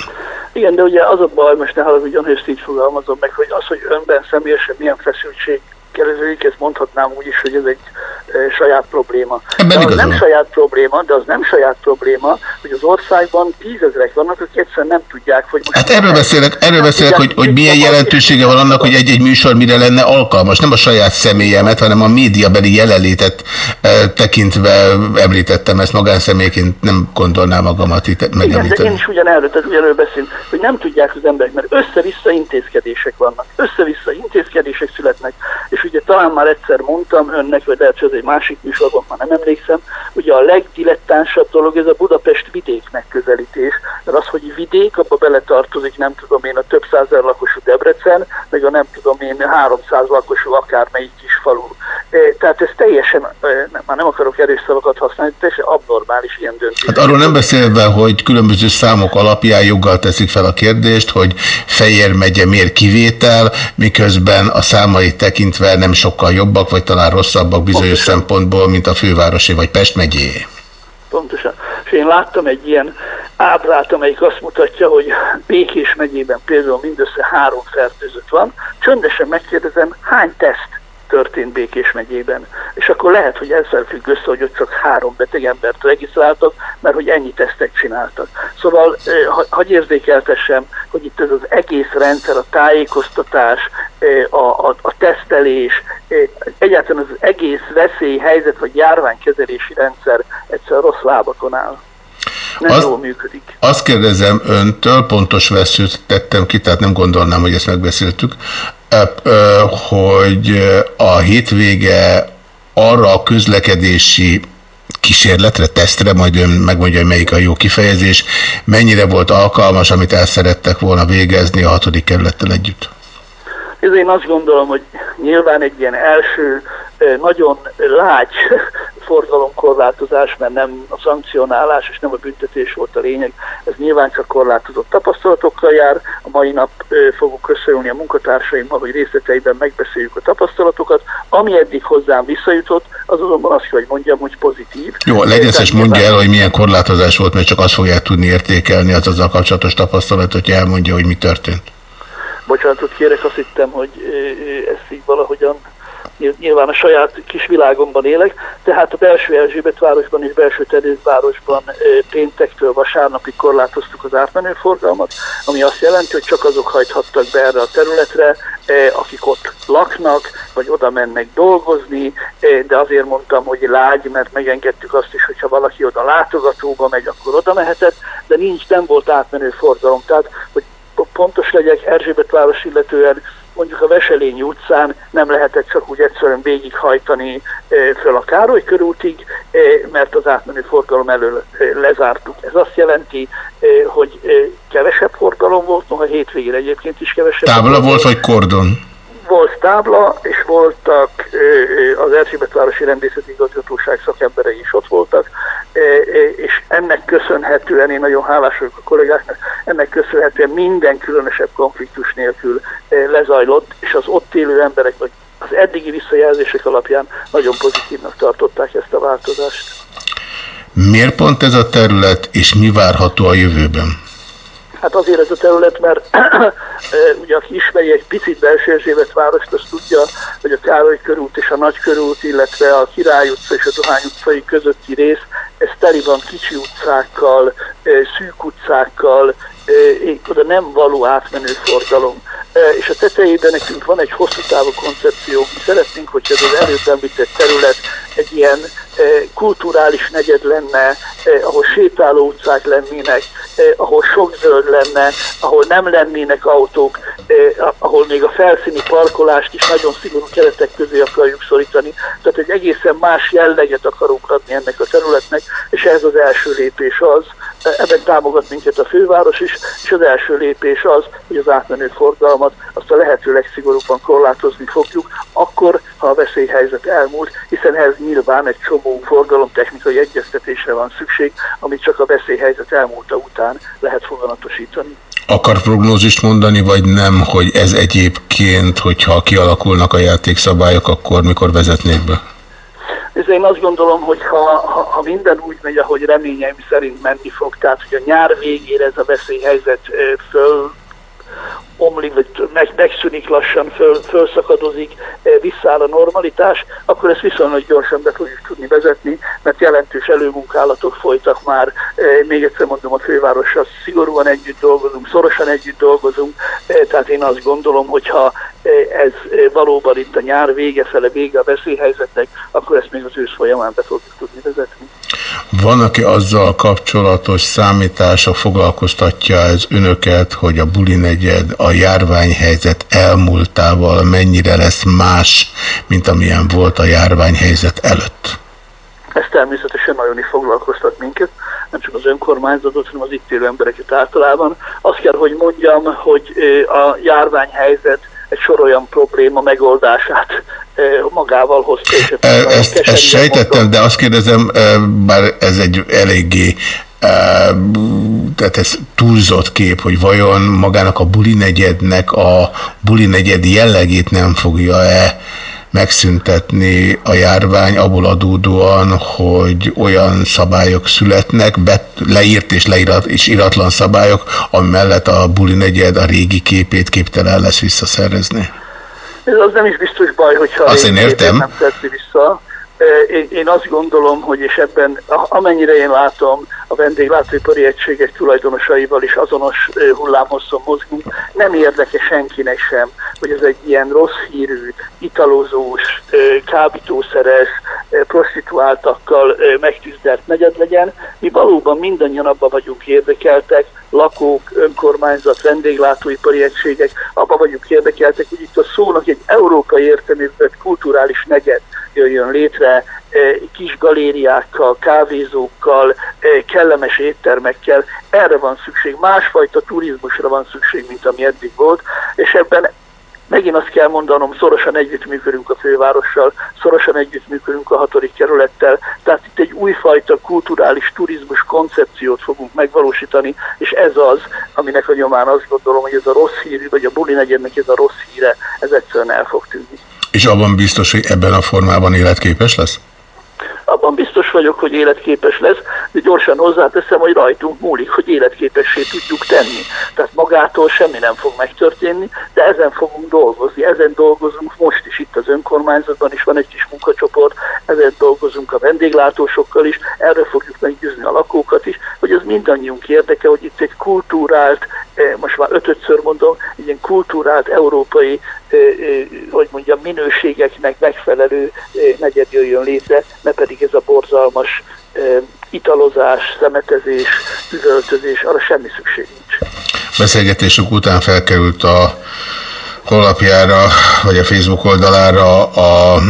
Igen, de ugye az a baj, most ne haragudjon, hogy ezt így fogalmazom meg, hogy az, hogy önben személyesen milyen feszültség kezelődik, ezt mondhatnám úgy is, hogy ez egy e, saját probléma. Ebben de az nem saját probléma, de az nem saját probléma, hogy az országban tízezrek vannak, akik egyszerűen nem tudják, hogy most Hát erről beszélek, erről beszélek hogy, hogy milyen jelentősége van annak, hogy egy-egy műsor mire lenne alkalmas. Nem a saját személyemet, hanem a médiabeli jelenlétet e, tekintve említettem ezt magánszemélyként, nem gondolnám magamat itt Igen, de megemlíteni. én is ugyanerről, tehát ugyanerről beszélünk, hogy nem tudják az emberek, mert össze-vissza intézkedések vannak, össze-vissza intézkedések születnek, és ugye talán már egyszer mondtam önnek, vagy lehet, hogy ez egy másik műsorban, már nem emlékszem, ugye a legdilettánsabb dolog ez a Budapest vidék megközelítés, mert az, hogy vidék, abba beletartozik, nem tudom én, a több százer lakosú Debrecen, meg a nem tudom én, 300 lakosú akármelyik kis falu. E, Tehát ez teljesen, e, már nem akarok erős szavakat használni, teljesen abnormális ilyen döntés. Hát arról nem beszélve, hogy különböző számok alapján joggal teszik fel a kérdést, hogy Fejér megye miért kivétel, miközben a számai tekintve nem sokkal jobbak, vagy talán rosszabbak bizonyos szempontból, mint a fővárosi vagy Pest megyé. Pontosan. És én láttam egy ilyen ábrát, amelyik azt mutatja, hogy Békés megyében például mindössze három fertőzött van. Csöndesen megkérdezem, hány teszt történt Békés megyében? És akkor lehet, hogy ezzel függ össze, hogy ott csak három beteg embert regisztráltak, mert hogy ennyi tesztek csináltak. Szóval ha- hagyj érzékeltessem, hogy itt ez az egész rendszer, a tájékoztatás, a, a, a tesztelés, egyáltalán az egész veszélyhelyzet vagy járványkezelési rendszer egyszer rossz lábakon áll. Nem Az- jól működik. Azt kérdezem öntől, pontos veszőt tettem ki, tehát nem gondolnám, hogy ezt megbeszéltük, ö, ö, hogy a hétvége arra a közlekedési kísérletre, tesztre, majd ön megmondja, hogy melyik a jó kifejezés, mennyire volt alkalmas, amit el szerettek volna végezni a hatodik kerülettel együtt? Ez én azt gondolom, hogy nyilván egy ilyen első eh, nagyon lágy forgalomkorlátozás, mert nem a szankcionálás és nem a büntetés volt a lényeg, ez nyilván csak korlátozott tapasztalatokkal jár. A mai nap fogok összeülni a munkatársaimmal, hogy részleteiben megbeszéljük a tapasztalatokat. Ami eddig hozzám visszajutott, az azonban azt kell, hogy mondjam, hogy pozitív. Jó, legyen Tehát szíves, mondja el, hogy milyen korlátozás volt, mert csak azt fogják tudni értékelni az azzal kapcsolatos tapasztalat, hogy elmondja, hogy mi történt. Bocsánatot kérek, azt hittem, hogy ezt így valahogyan nyilván a saját kis világomban élek, tehát a belső Erzsébetvárosban és belső Terézvárosban ö, péntektől vasárnapig korlátoztuk az átmenő forgalmat, ami azt jelenti, hogy csak azok hajthattak be erre a területre, akik ott laknak, vagy oda mennek dolgozni, de azért mondtam, hogy lágy, mert megengedtük azt is, hogyha valaki oda látogatóba megy, akkor oda mehetett, de nincs, nem volt átmenő forgalom. Tehát, hogy pontos legyek, Erzsébetváros illetően mondjuk a Veselényi utcán nem lehetett csak úgy egyszerűen végighajtani föl a Károly körútig, mert az átmenő forgalom elől lezártuk. Ez azt jelenti, hogy kevesebb forgalom volt, noha hétvégén egyébként is kevesebb Tábla volt vagy kordon? Volt tábla, és voltak az Erzsébetvárosi Rendészeti Igazgatóság szakemberei is ott voltak, és ennek köszönhetően, én nagyon hálás vagyok a kollégáknak, ennek köszönhetően minden különösebb konfliktus nélkül lezajlott, és az ott élő emberek, vagy az eddigi visszajelzések alapján nagyon pozitívnak tartották ezt a változást. Miért pont ez a terület, és mi várható a jövőben? Hát azért ez a terület, mert *clears throat* ugye aki ismeri egy picit belső Erzsébet várost, az tudja, hogy a Károly körút és a Nagy körút, illetve a Király utca és a Dohány utcai közötti rész, ez teli van kicsi utcákkal, szűk utcákkal, oda nem való átmenő forgalom. És a tetejében nekünk van egy hosszú távú koncepció, mi szeretnénk, hogy ez az előbb említett terület egy ilyen kulturális negyed lenne, ahol sétáló utcák lennének, ahol sok zöld lenne, ahol nem lennének autók, ahol még a felszíni parkolást is nagyon szigorú keretek közé akarjuk szorítani. Tehát egy egészen más jelleget akarunk adni ennek a területnek, és ez az első lépés az, ebben támogat minket a főváros is, és az első lépés az, hogy az átmenő forgalmat azt a lehető legszigorúbban korlátozni fogjuk, akkor, ha a veszélyhelyzet elmúlt, hiszen ez nyilván egy csomó forgalomtechnikai egyeztetésre van szükség, amit csak a veszélyhelyzet elmúlta után lehet foganatosítani. Akar prognózist mondani, vagy nem, hogy ez egyébként, hogyha kialakulnak a játékszabályok, akkor mikor vezetnék be? Ez én azt gondolom, hogy ha, ha, ha minden úgy megy, ahogy reményeim szerint menni fog, tehát hogy a nyár végére ez a veszélyhelyzet föl omlik, vagy meg, megszűnik lassan, föl, fölszakadozik, eh, visszáll a normalitás, akkor ezt viszonylag gyorsan be fogjuk tudni vezetni, mert jelentős előmunkálatok folytak már, eh, még egyszer mondom, a fővárossal szigorúan együtt dolgozunk, szorosan együtt dolgozunk, eh, tehát én azt gondolom, hogyha ez valóban itt a nyár vége fele, vége a veszélyhelyzetnek, akkor ezt még az ősz folyamán be fogjuk tudni vezetni. Van, aki azzal kapcsolatos számítása foglalkoztatja ez önöket, hogy a buli negyed a járványhelyzet elmúltával mennyire lesz más, mint amilyen volt a járványhelyzet előtt? Ez természetesen nagyon is foglalkoztat minket, nem csak az önkormányzatot, hanem az itt élő embereket általában. Azt kell, hogy mondjam, hogy a járványhelyzet egy sor olyan probléma megoldását magával hozta. És ezt, ezt sejtettem, de azt kérdezem, bár ez egy eléggé tehát ez túlzott kép, hogy vajon magának a buli negyednek a buli negyed jellegét nem fogja-e megszüntetni a járvány abból adódóan, hogy olyan szabályok születnek, bet, leírt és leírat és iratlan szabályok, ami mellett a buli negyed a régi képét képtelen lesz visszaszerezni. Ez az nem is biztos baj, hogyha Azt én értem. nem vissza. Én, azt gondolom, hogy és ebben, amennyire én látom, a vendéglátóipari egységek tulajdonosaival is azonos hullámhosszon mozgunk, nem érdeke senkinek sem, hogy ez egy ilyen rossz hírű, italozós, kábítószeres, prostituáltakkal megtűzdelt negyed legyen. Mi valóban mindannyian abban vagyunk érdekeltek, lakók, önkormányzat, vendéglátóipari egységek, abban vagyunk érdekeltek, hogy itt a szónak egy európai értelmében kulturális negyed jöjjön létre, kis galériákkal, kávézókkal, kellemes éttermekkel. Erre van szükség, másfajta turizmusra van szükség, mint ami eddig volt, és ebben Megint azt kell mondanom, szorosan együttműködünk a fővárossal, szorosan együttműködünk a hatodik kerülettel, tehát itt egy újfajta kulturális turizmus koncepciót fogunk megvalósítani, és ez az, aminek a nyomán azt gondolom, hogy ez a rossz hírű, vagy a buli negyednek ez a rossz híre, ez egyszerűen el fog tűnni. És abban biztos, hogy ebben a formában életképes lesz? abban biztos vagyok, hogy életképes lesz, de gyorsan hozzáteszem, hogy rajtunk múlik, hogy életképessé tudjuk tenni. Tehát magától semmi nem fog megtörténni, de ezen fogunk dolgozni. Ezen dolgozunk most is itt az önkormányzatban is van egy kis munkacsoport, ezen dolgozunk a vendéglátósokkal is, erre fogjuk meggyőzni a lakókat is, hogy az mindannyiunk érdeke, hogy itt egy kultúrált, most már ötödször mondom, egy ilyen kultúrált európai hogy mondjam, minőségeknek megfelelő negyed jöjjön létre, ne pedig ez a borzalmas italozás, szemetezés, üvöltözés, arra semmi szükség nincs. Beszélgetésük után felkerült a honlapjára, vagy a Facebook oldalára a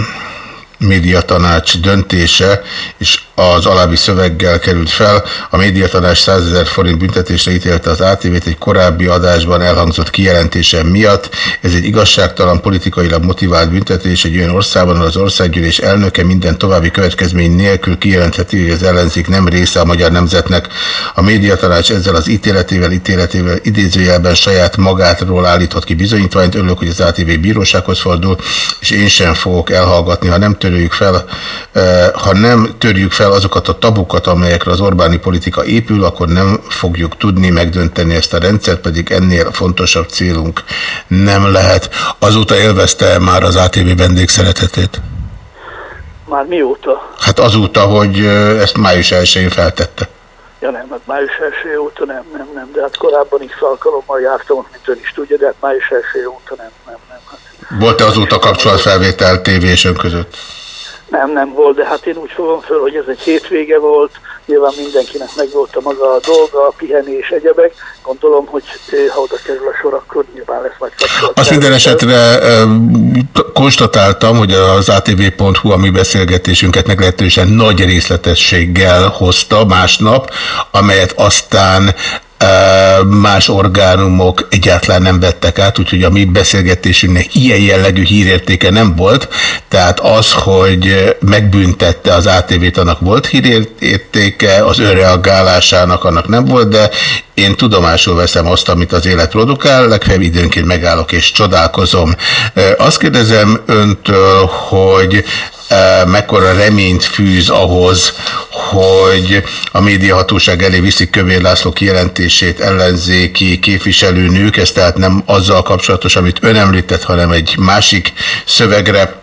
médiatanács döntése, és az alábbi szöveggel került fel. A médiatanács 100 ezer forint büntetésre ítélte az ATV-t egy korábbi adásban elhangzott kijelentése miatt. Ez egy igazságtalan, politikailag motivált büntetés egy olyan országban, ahol az országgyűlés elnöke minden további következmény nélkül kijelentheti, hogy az ellenzék nem része a magyar nemzetnek. A médiatanács ezzel az ítéletével, ítéletével idézőjelben saját magátról állított ki bizonyítványt. Örülök, hogy az ATV bírósághoz fordul, és én sem fogok elhallgatni, ha nem törőjük fel, eh, ha nem törjük fel azokat a tabukat, amelyekre az Orbáni politika épül, akkor nem fogjuk tudni megdönteni ezt a rendszert, pedig ennél fontosabb célunk nem lehet. Azóta élvezte már az ATV vendégszeretetét? Már mióta? Hát azóta, hogy ezt május 1-én feltette. Ja nem, hát május 1 óta nem, nem, nem, de hát korábban is alkalommal jártam mint ön is tudja, de hát május 1 óta nem, nem, nem. Hát Volt-e azóta kapcsolatfelvétel TV és ön között? Nem, nem volt, de hát én úgy fogom föl, hogy ez egy hétvége volt, nyilván mindenkinek megvolt a maga a dolga, a pihenés, egyebek. Gondolom, hogy ha oda kerül a sor, akkor nyilván lesz majd kapcsolat. Azt minden esetre konstatáltam, hogy az atv.hu a mi beszélgetésünket meglehetősen nagy részletességgel hozta másnap, amelyet aztán más orgánumok egyáltalán nem vettek át, úgyhogy a mi beszélgetésünknek ilyen jellegű hírértéke nem volt. Tehát az, hogy megbüntette az ATV-t, annak volt hírértéke, az önreagálásának annak nem volt, de én tudomásul veszem azt, amit az élet produkál, legfeljebb időnként megállok és csodálkozom. Azt kérdezem öntől, hogy mekkora reményt fűz ahhoz, hogy a médiahatóság elé viszik Kövér László kijelentését ellenzéki képviselőnők, ez tehát nem azzal kapcsolatos, amit ön említett, hanem egy másik szövegre,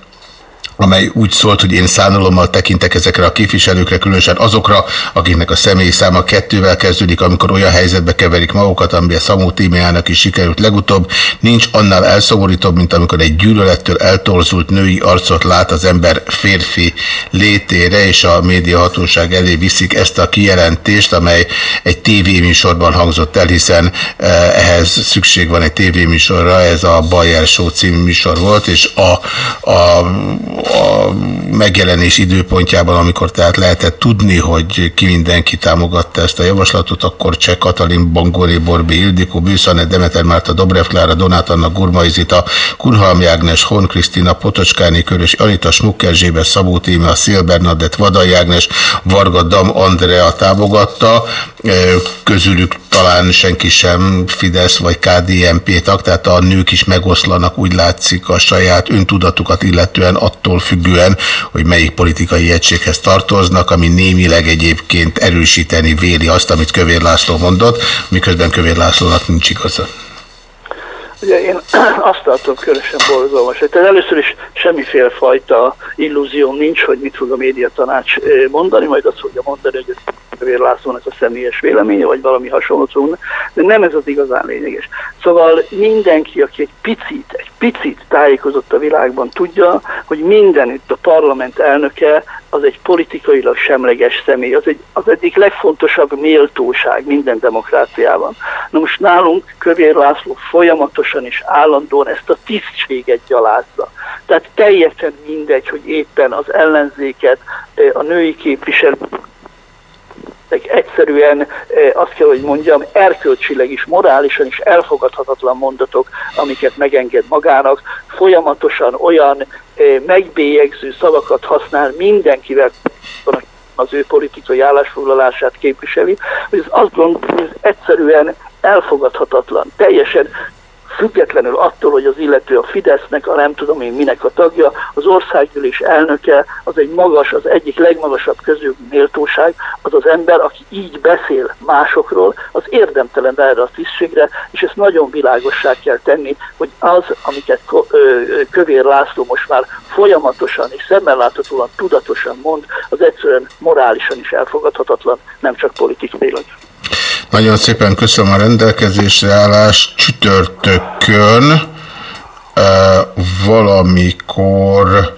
amely úgy szólt, hogy én szánalommal tekintek ezekre a képviselőkre, különösen azokra, akiknek a személyi száma kettővel kezdődik, amikor olyan helyzetbe keverik magukat, ami a Szamó témájának is sikerült legutóbb. Nincs annál elszomorítóbb, mint amikor egy gyűlölettől eltorzult női arcot lát az ember férfi létére, és a médiahatóság elé viszik ezt a kijelentést, amely egy tévéműsorban hangzott el, hiszen eh, ehhez szükség van egy tévéműsorra, ez a Bayer Show című műsor volt, és a, a, a megjelenés időpontjában, amikor tehát lehetett tudni, hogy ki mindenki támogatta ezt a javaslatot, akkor Cseh Katalin, Bangoli, Borbi, Ildikó, Bűszane, Demeter Márta, Dobrev Klára, Donát Anna, Gurmai Zita, Kunhalmi Ágnes, Hon Krisztina, Potocskáni Körös, Anita Smukker, Zséber, Szabó Tíme, Szél Bernadett, Vadai Ágnes, Varga Dam Andrea támogatta, közülük talán senki sem Fidesz vagy KDNP tag, tehát a nők is megoszlanak, úgy látszik a saját öntudatukat illetően attól függően, hogy melyik politikai egységhez tartoznak, ami némileg egyébként erősíteni véli azt, amit Kövér László mondott, miközben Kövér Lászlónak nincs igaza. Ugye én *clears throat* azt tartom különösen borzalmas, hogy tehát először is semmiféle fajta illúzióm nincs, hogy mit fog a médiatanács eh, mondani, majd azt fogja mondani, hogy Kövér Lászlónak a személyes véleménye, vagy valami hasonlót fognak, de nem ez az igazán lényeges. Szóval mindenki, aki egy picit, egy picit tájékozott a világban, tudja, hogy mindenütt a parlament elnöke az egy politikailag semleges személy, az, egy, az egyik legfontosabb méltóság minden demokráciában. Na most nálunk Kövér László folyamatosan és állandóan ezt a tisztséget gyalázza. Tehát teljesen mindegy, hogy éppen az ellenzéket, eh, a női képviselők egyszerűen eh, azt kell, hogy mondjam, erkölcsileg is, morálisan is elfogadhatatlan mondatok, amiket megenged magának, folyamatosan olyan eh, megbélyegző szavakat használ mindenkivel, az ő politikai állásfoglalását képviseli, hogy ez azt gondolom, hogy ez egyszerűen elfogadhatatlan, teljesen függetlenül attól, hogy az illető a Fidesznek, a nem tudom én minek a tagja, az országgyűlés elnöke, az egy magas, az egyik legmagasabb közül méltóság, az az ember, aki így beszél másokról, az érdemtelen erre a tisztségre, és ezt nagyon világossá kell tenni, hogy az, amiket Kövér László most már folyamatosan és szemmel láthatóan tudatosan mond, az egyszerűen morálisan is elfogadhatatlan, nem csak politikailag. Nagyon szépen köszönöm a rendelkezésre állást. Csütörtökön valamikor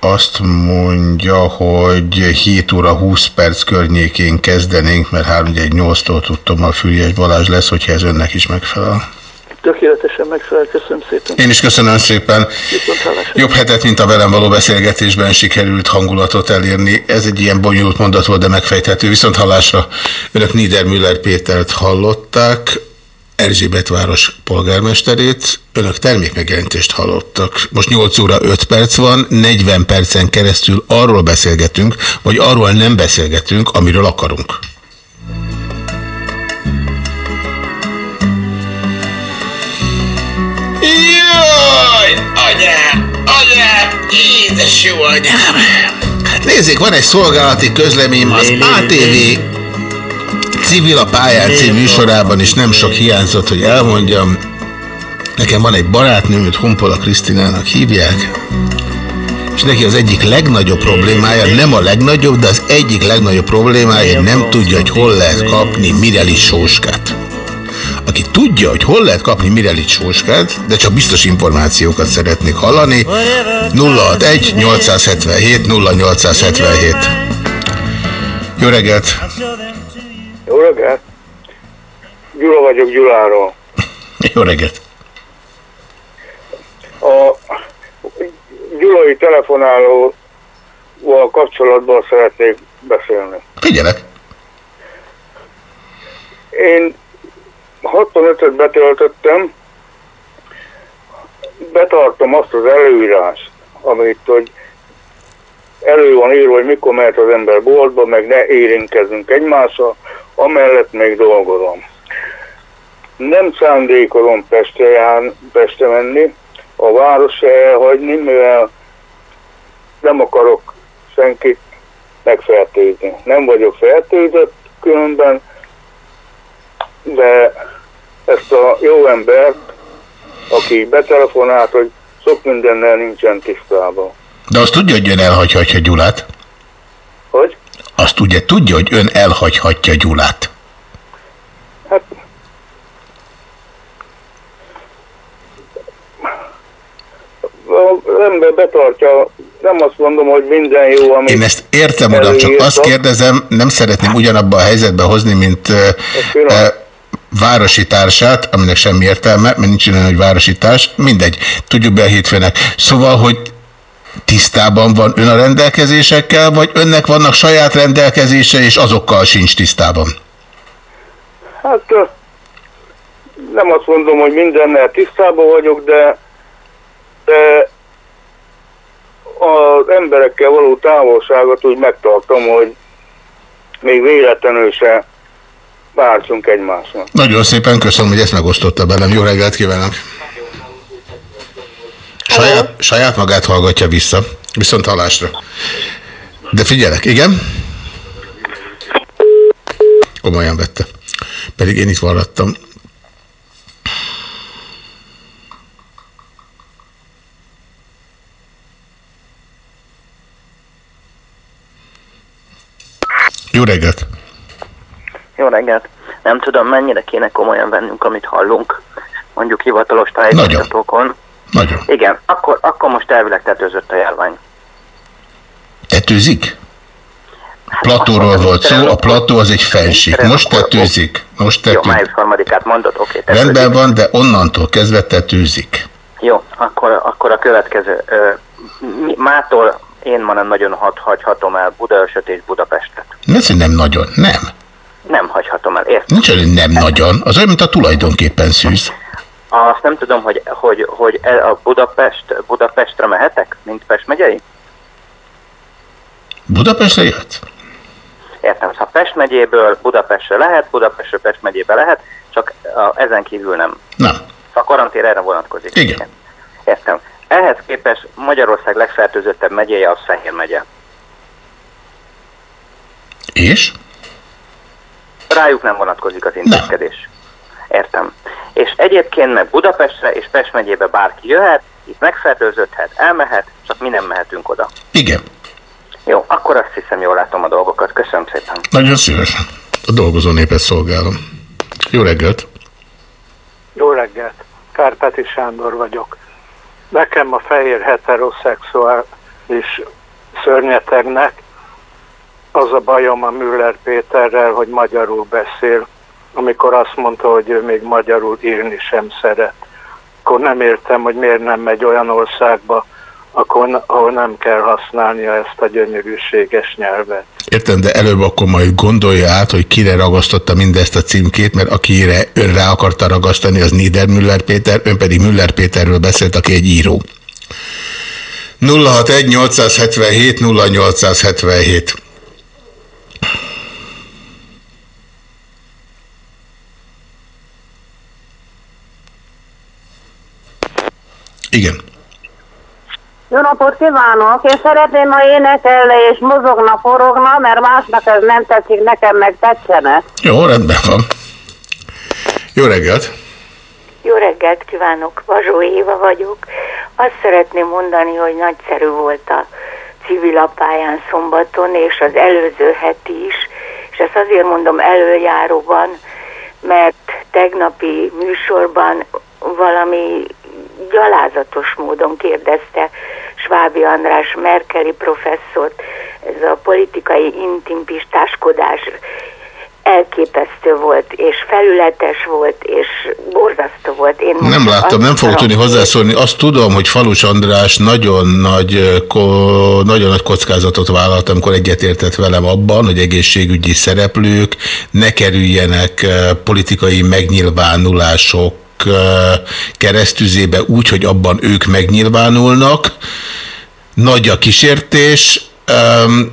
azt mondja, hogy 7 óra 20 perc környékén kezdenénk, mert 318-tól tudtam, a Füriás Balázs lesz, hogyha ez önnek is megfelel. Tökéletesen megfelel. Köszönöm szépen. Én is köszönöm szépen. Jobb hetet, mint a velem való beszélgetésben sikerült hangulatot elérni. Ez egy ilyen bonyolult mondat volt, de megfejthető. Viszont hallásra önök Niedermüller Pétert hallották, Erzsébet város polgármesterét, önök termékmegjelenítést hallottak. Most 8 óra 5 perc van, 40 percen keresztül arról beszélgetünk, vagy arról nem beszélgetünk, amiről akarunk. Jaj, anyám, anyám, édes jó anyám. Hát nézzék, van egy szolgálati közleményem, az ATV Civil a pályán című műsorában is nem sok hiányzott, hogy elmondjam. Nekem van egy barátnőm, őt Humpola Krisztinának hívják, és neki az egyik legnagyobb problémája, nem a legnagyobb, de az egyik legnagyobb problémája, hogy nem tudja, hogy hol lehet kapni Mireli sóskát. Aki tudja, hogy hol lehet kapni Mireli sóskát, de csak biztos információkat szeretnék hallani, 061 877 0877. Jó reggelt! Jó reggelt! Gyula vagyok Gyuláról. *laughs* Jó reggelt! A gyulai telefonálóval kapcsolatban szeretnék beszélni. Figyelek! Én 65-öt betöltöttem, betartom azt az előírást, amit, hogy elő van írva, hogy mikor mehet az ember boltba, meg ne érintkezzünk egymással, amellett még dolgozom. Nem szándékolom Pestre, jár, Pestre menni, a város se elhagyni, mivel nem akarok senkit megfertőzni. Nem vagyok fertőzött különben, de ezt a jó embert, aki betelefonált, hogy sok mindennel nincsen tisztában. De azt tudja, hogy ön elhagyhatja Gyulát? Hogy? Azt ugye tudja, hogy ön elhagyhatja Gyulát? Hát az ember betartja, nem azt mondom, hogy minden jó, amit Én ezt értem, uram, csak azt kérdezem, nem szeretném ugyanabba a helyzetbe hozni, mint uh, városi társát, aminek semmi értelme, mert nincs olyan, hogy városi társ, mindegy, tudjuk be a hétfőnek. Szóval, hogy tisztában van ön a rendelkezésekkel, vagy önnek vannak saját rendelkezése, és azokkal sincs tisztában? Hát nem azt mondom, hogy mindennel tisztában vagyok, de, de az emberekkel való távolságot úgy megtartom, hogy még véletlenül se váltsunk egymásnak. Nagyon szépen köszönöm, hogy ezt megosztotta velem. Jó reggelt kívánok! Saját, saját magát hallgatja vissza. Viszont hallásra. De figyelek, igen? Komolyan vette. Pedig én itt maradtam. Jó reggelt! Jó reggelt! Nem tudom, mennyire kéne komolyan vennünk, amit hallunk, mondjuk hivatalos tájékoztatókon. Nagyon. Igen, akkor, akkor most elvileg tetőzött a járvány. Tetőzik? Platóról volt szó, a plató az egy fenség. Most tetőzik. Most Jó, tetőzik. május harmadikát mondod, oké. tetőzik. Rendben van, de onnantól kezdve tetőzik. Jó, akkor, akkor a következő. Mi, mától én ma nem nagyon hagy, hagyhatom el Budaörsöt és Budapestet. Ez nem nagyon, nem. Nem hagyhatom el, érted? Nincs hogy nem nagyon. Az olyan, mint a tulajdonképpen szűz. Azt nem tudom, hogy, hogy, hogy el- a Budapest, Budapestre mehetek, mint Pest megyei? Budapestre jöhetsz? Értem, ha Pest megyéből Budapestre lehet, Budapestről Pest megyébe lehet, csak a, ezen kívül nem. Nem. A karantén erre vonatkozik. Igen. Értem. Ehhez képest Magyarország legfertőzöttebb megyéje az Fehér megye. És? Rájuk nem vonatkozik az intézkedés. Értem. És egyébként meg Budapestre és Pest megyébe bárki jöhet, itt megfertőződhet, elmehet, csak mi nem mehetünk oda. Igen. Jó, akkor azt hiszem, jól látom a dolgokat. Köszönöm szépen. Nagyon szívesen. A dolgozó népet szolgálom. Jó reggelt! Jó reggelt, Kárpáti Sándor vagyok. Nekem a fehér heteroszexuális szörnyetegnek az a bajom a Müller Péterrel, hogy magyarul beszél, amikor azt mondta, hogy ő még magyarul írni sem szeret. Akkor nem értem, hogy miért nem megy olyan országba, akkor, ahol nem kell használnia ezt a gyönyörűséges nyelvet. Értem, de előbb akkor majd gondolja át, hogy kire ragasztotta mindezt a címkét, mert akire ön rá akarta ragasztani, az Niedermüller Péter, ön pedig Müller Péterről beszélt, aki egy író. 061 877 0877 Igen. Jó napot kívánok! Én szeretném, ha énekelne és mozogna, forogna, mert másnak ez nem tetszik, nekem meg tetszene. Jó, rendben van. Jó reggelt! Jó reggelt kívánok, Vazsó Éva vagyok. Azt szeretném mondani, hogy nagyszerű volt a civil apályán szombaton, és az előző heti is, és ezt azért mondom előjáróban, mert tegnapi műsorban valami gyalázatos módon kérdezte Svábi András Merkeli professzort, ez a politikai intimpistáskodás elképesztő volt, és felületes volt, és borzasztó volt. Én Nem láttam, nem fogok tudni hozzászólni. Azt tudom, hogy Falus András nagyon nagy, ko- nagyon nagy kockázatot vállalt, amikor egyetértett velem abban, hogy egészségügyi szereplők ne kerüljenek politikai megnyilvánulások keresztüzébe úgy, hogy abban ők megnyilvánulnak. Nagy a kísértés. Öm,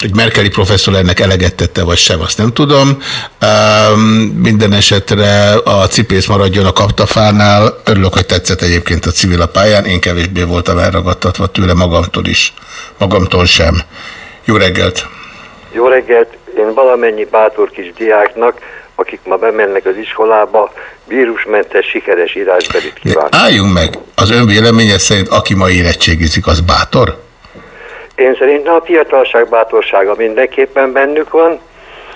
hogy Merkeli professzor ennek eleget tette, vagy sem, azt nem tudom. Um, minden esetre a cipész maradjon a kaptafánál. Örülök, hogy tetszett egyébként a civil a pályán. Én kevésbé voltam elragadtatva tőle magamtól is. Magamtól sem. Jó reggelt! Jó reggelt! Én valamennyi bátor kis diáknak, akik ma bemennek az iskolába, vírusmentes, sikeres írásbelit kívánok. Álljunk meg! Az ön véleménye szerint, aki ma érettségizik, az bátor? Én szerintem a fiatalság bátorsága mindenképpen bennük van.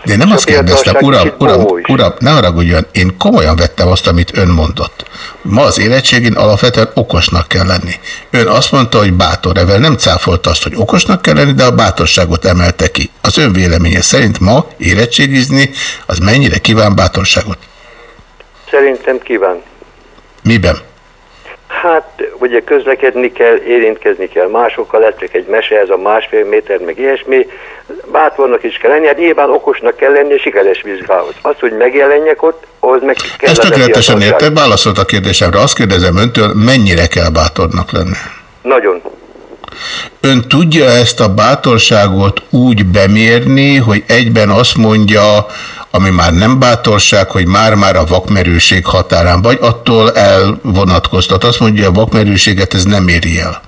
De nem azt kérdeztem, uram, uram, uram, ne haragudjon, én komolyan vettem azt, amit ön mondott. Ma az érettségén alapvetően okosnak kell lenni. Ön azt mondta, hogy bátor, evel nem cáfolta azt, hogy okosnak kell lenni, de a bátorságot emelte ki. Az ön véleménye szerint ma érettségizni, az mennyire kíván bátorságot? Szerintem kíván. Miben? Hát, ugye közlekedni kell, érintkezni kell másokkal, ez csak egy mese, ez a másfél méter, meg ilyesmi. Bátornak is kell lenni, hát nyilván okosnak kell lenni, és sikeres vizsgához. Az, hogy megjelenjek ott, ahhoz meg kell Ezt tökéletesen érte, válaszolt a kérdésemre. Azt kérdezem öntől, mennyire kell bátornak lenni? Nagyon. Ön tudja ezt a bátorságot úgy bemérni, hogy egyben azt mondja, ami már nem bátorság, hogy már-már a vakmerőség határán, vagy attól elvonatkoztat. Azt mondja, a vakmerőséget ez nem éri el.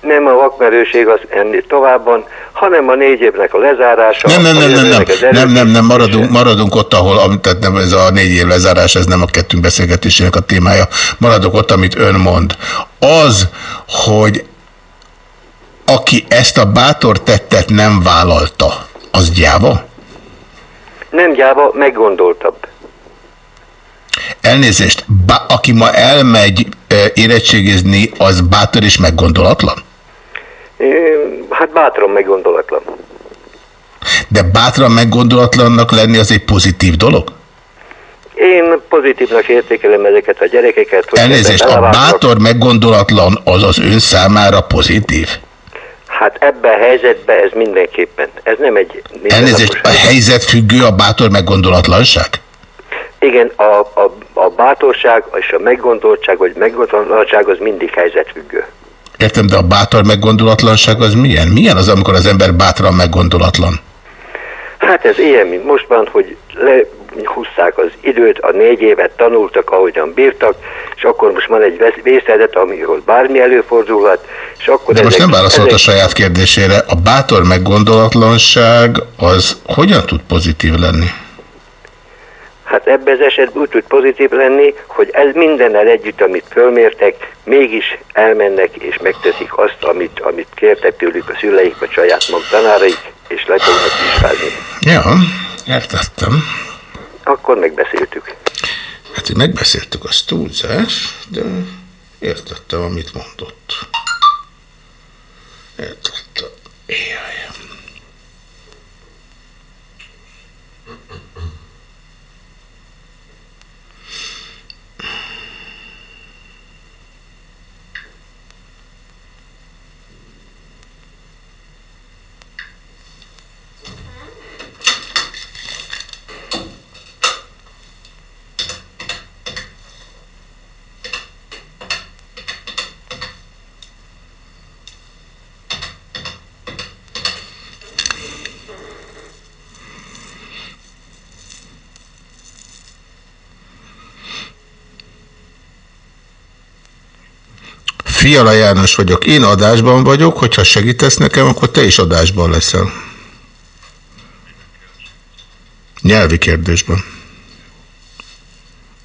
Nem a vakmerőség az ennél továbban, hanem a négy évnek a lezárása. Nem, nem, nem, nem, nem, nem, nem, nem, maradunk, maradunk ott, ahol, am- tehát nem ez a négy év lezárás, ez nem a kettőnk beszélgetésének a témája. Maradok ott, amit ön mond. Az, hogy aki ezt a bátor tettet nem vállalta, az gyáva? Nem gyáva, meggondoltabb. Elnézést, bá, aki ma elmegy érettségizni, az bátor és meggondolatlan? Hát bátran meggondolatlan. De bátran meggondolatlannak lenni az egy pozitív dolog? Én pozitívnak értékelem ezeket a gyerekeket. Elnézést, a bátor meggondolatlan az az ön számára pozitív? Hát ebben a helyzetben ez mindenképpen. Ez nem egy... Elnézést, a helyzet függő a bátor meggondolatlanság? Igen, a, a, a bátorság és a meggondoltság, vagy meggondolatság az mindig helyzetfüggő. Értem, de a bátor meggondolatlanság az milyen? Milyen az, amikor az ember bátran meggondolatlan? Hát ez ilyen, mint most van, hogy lehúzták az időt, a négy évet tanultak, ahogyan bírtak, és akkor most van egy vészhelyzet, amikor bármi előfordulhat, és akkor De most ezek- nem válaszolt a ezek- saját kérdésére. A bátor meggondolatlanság az hogyan tud pozitív lenni? Hát ebben az esetben úgy tud pozitív lenni, hogy ez mindennel együtt, amit fölmértek, mégis elmennek és megteszik azt, amit, amit kértek tőlük a szüleik, vagy saját maguk tanáraik, és le tudnak vizsgálni. Ja, értettem. Akkor megbeszéltük. Hát, hogy megbeszéltük, az túlzás, de értettem, amit mondott. Értettem. Jaj. Fiala János vagyok, én adásban vagyok, hogyha segítesz nekem, akkor te is adásban leszel. Nyelvi kérdésben.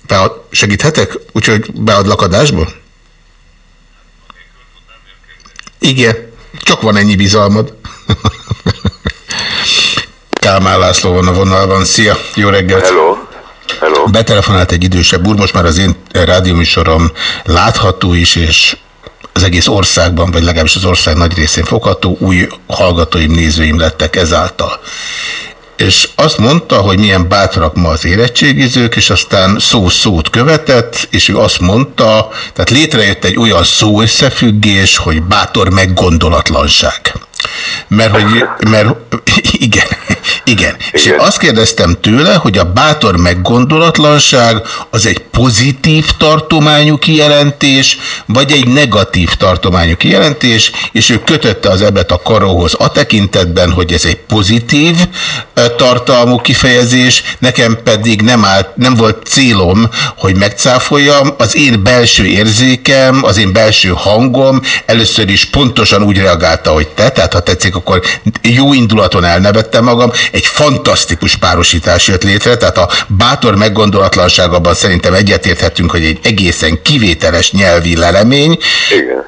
Bead, segíthetek? Úgyhogy beadlak adásba? Igen, csak van ennyi bizalmad. *laughs* Kálmán László van a vonalban. Szia, jó reggelt! Hello. Hello. Betelefonált egy idősebb úr, most már az én rádióműsorom látható is, és az egész országban, vagy legalábbis az ország nagy részén fogható, új hallgatóim, nézőim lettek ezáltal. És azt mondta, hogy milyen bátrak ma az érettségizők, és aztán szó-szót követett, és ő azt mondta, tehát létrejött egy olyan szó összefüggés, hogy bátor meggondolatlanság. Mert hogy, mert igen, igen. És én azt kérdeztem tőle, hogy a bátor meggondolatlanság az egy pozitív tartományú kijelentés, vagy egy negatív tartományú kijelentés, és ő kötötte az ebet a karóhoz a tekintetben, hogy ez egy pozitív tartalmú kifejezés, nekem pedig nem, állt, nem volt célom, hogy megcáfoljam, az én belső érzékem, az én belső hangom először is pontosan úgy reagálta, hogy te, tehát ha tetszik, akkor jó indulaton elnevettem magam, egy fantasztikus párosítás jött létre, tehát a bátor meggondolatlanságban szerintem egyetérthetünk, hogy egy egészen kivételes nyelvi lelemény, Igen.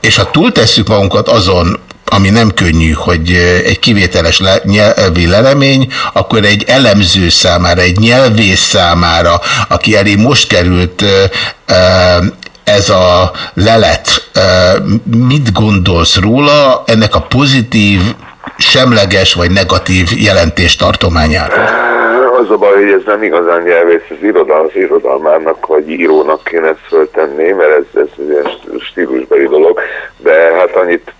és ha túltesszük magunkat azon, ami nem könnyű, hogy egy kivételes le, nyelvi lelemény, akkor egy elemző számára, egy nyelvész számára, aki elé most került ez a lelet, mit gondolsz róla ennek a pozitív, semleges vagy negatív jelentés tartományára? Az a baj, hogy ez nem igazán nyelvész, az irodal, az irodalmának vagy írónak kéne ezt föltenni, mert ez, ez egy ilyen stílusbeli dolog, de hát annyit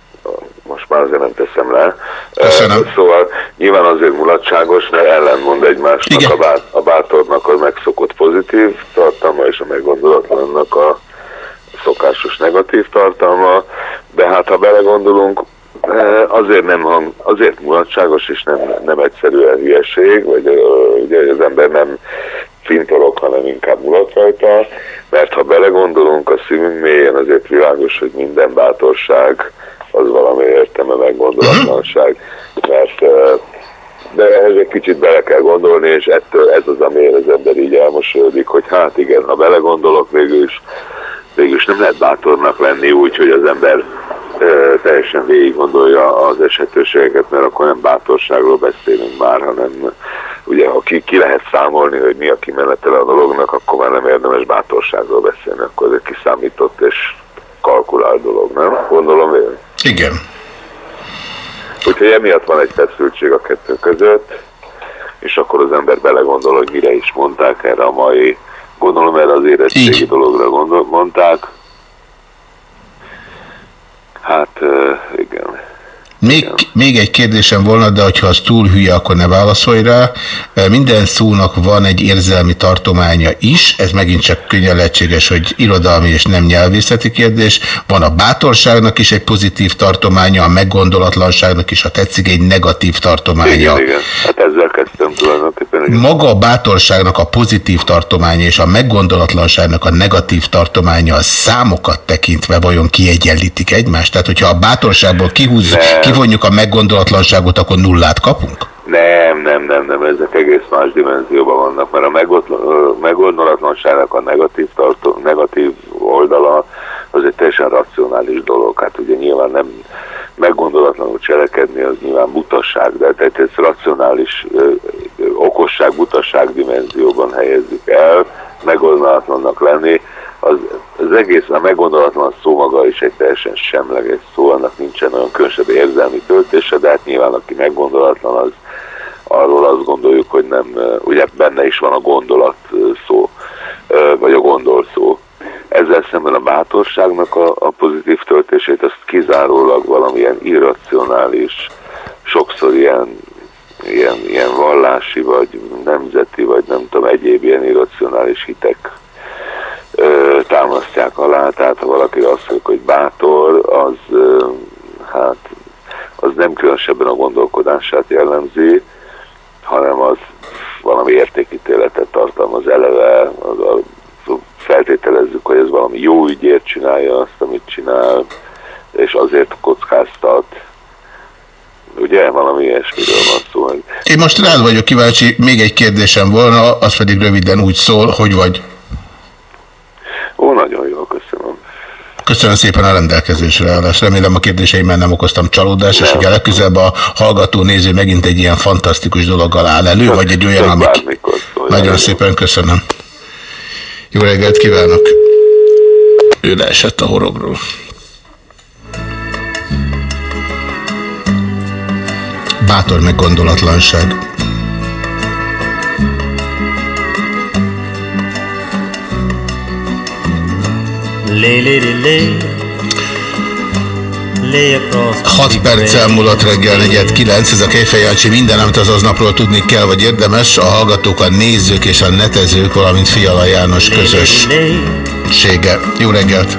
most már azért nem teszem le. Köszönöm. Szóval nyilván azért mulatságos, mert ellenmond egymásnak Igen. a, bát, a bátornak a megszokott pozitív tartalma, és a meggondolatlannak a szokásos negatív tartalma, de hát ha belegondolunk, azért nem hang, azért mulatságos, és nem, nem egyszerűen hülyeség, vagy ugye az ember nem fintorok, hanem inkább mulat rajta, mert ha belegondolunk a szívünk mélyén, azért világos, hogy minden bátorság az valami értelme meggondolatlanság, mert eh, de ehhez egy kicsit bele kell gondolni, és ettől ez az, amiért az ember így elmosódik, hogy hát igen, ha belegondolok, végül is, végül is nem lehet bátornak lenni úgy, hogy az ember teljesen végig gondolja az esetőségeket, mert akkor nem bátorságról beszélünk már, hanem ugye ha ki, ki lehet számolni, hogy mi a kimenetele a dolognak, akkor már nem érdemes bátorságról beszélni, akkor ez egy kiszámított és kalkulált dolog, nem? Gondolom én. Igen. Úgyhogy emiatt van egy feszültség a kettő között, és akkor az ember belegondol, hogy mire is mondták erre a mai, gondolom erre az érettségi dologra gondol, mondták. Hát igen. Még, még egy kérdésem volna, de hogyha az túl hülye, akkor ne válaszolj rá. Minden szónak van egy érzelmi tartománya is, ez megint csak könnyen lehetséges, hogy irodalmi és nem nyelvészeti kérdés. Van a bátorságnak is egy pozitív tartománya, a meggondolatlanságnak is, ha tetszik, egy negatív tartománya. Igen, igen. Hát ezzel kezdtem tulajdonképpen. igen. Maga a bátorságnak a pozitív tartománya és a meggondolatlanságnak a negatív tartománya a számokat tekintve vajon kiegyenlítik egymást? Tehát, hogyha a bátorságból kihúz, Nem. Kivonjuk a meggondolatlanságot, akkor nullát kapunk? Nem, nem, nem, nem, ezek egész más dimenzióban vannak, mert a meggondolatlanságnak a negatív, tartó, negatív oldala az egy teljesen racionális dolog. Hát ugye nyilván nem meggondolatlanul cselekedni, az nyilván butasság, de tehát ez racionális ö, okosság, butasság dimenzióban helyezzük el, meggondolatlannak lenni, az, az egész, a meggondolatlan szó maga is egy teljesen semleges szó, annak nincsen olyan különösebb érzelmi töltése, de hát nyilván aki meggondolatlan, az arról azt gondoljuk, hogy nem, ugye benne is van a gondolat szó, vagy a gondol szó. Ezzel szemben a bátorságnak a, a pozitív töltését, azt kizárólag valamilyen irracionális, sokszor ilyen, ilyen, ilyen vallási, vagy nemzeti, vagy nem tudom, egyéb ilyen irracionális hitek ö, támasztják alá, tehát ha valaki azt mondja, hogy bátor, az hát az nem különösebben a gondolkodását jellemzi, hanem az valami értékítéletet tartalmaz eleve, az a feltételezzük, hogy ez valami jó ügyért csinálja azt, amit csinál, és azért kockáztat. Ugye, valami ilyesmiről van szó. Én most rád vagyok kíváncsi, még egy kérdésem volna, az pedig röviden úgy szól, hogy vagy. Ó, nagyon jó, köszönöm. Szépen a rendelkezésre állást. Remélem a kérdéseimben nem okoztam csalódást, és a legközelebb a hallgató néző megint egy ilyen fantasztikus dologgal áll elő, vagy egy olyan, ami... Nagyon szépen köszönöm. Jó reggelt kívánok! Ő leesett a horogról. Bátor meggondolatlanság. Lay, lady, lay. Lay across 6 perccel múlott reggel 49, ez a Kejfej Jancsi minden, amit az aznapról tudni kell, vagy érdemes, a hallgatók, a nézők és a netezők, valamint Fiala János közössége. Jó reggelt!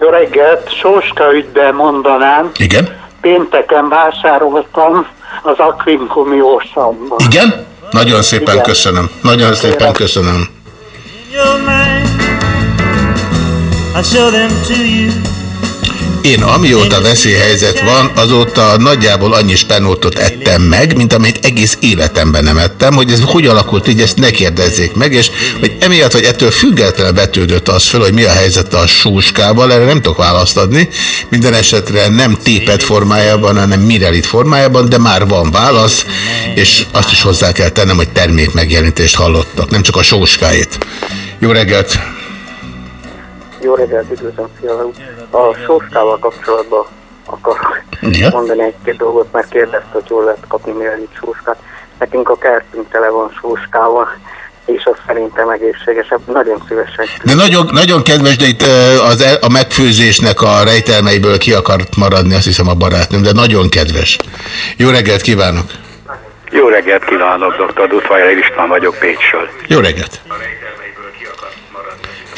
Jó reggelt, Sóska ügyben mondanám. Igen? Pénteken vásároltam az Aquincumi Orsamba. Igen? Nagyon szépen Igen. köszönöm. Nagyon szépen köszönöm. Én amióta veszélyhelyzet van, azóta nagyjából annyi spenótot ettem meg, mint amit egész életemben nem ettem, hogy ez hogy alakult így, ezt ne kérdezzék meg, és hogy emiatt, vagy ettől függetlenül vetődött az föl, hogy mi a helyzet a sóskával, erre nem tudok választ adni. Minden esetre nem tépet formájában, hanem mirelit formájában, de már van válasz, és azt is hozzá kell tennem, hogy termék megjelenítést hallottak, nem csak a sóskáit. Jó reggelt! Jó reggelt, üdvözlöm, Fiala úr. A sóskával kapcsolatban akarok Igen? mondani egy-két dolgot, mert kérdezte, hogy jól lehet kapni mérlit sóskát. Nekünk a kertünk tele van sóskával, és az szerintem egészségesebb. Nagyon szívesen. De nagyon, nagyon kedves, de itt az, el- a megfőzésnek a rejtelmeiből ki akart maradni, azt hiszem a barátnőm, de nagyon kedves. Jó reggelt kívánok! Jó reggelt kívánok, dr. Dutvajer István vagyok Pécsről. Jó reggelt!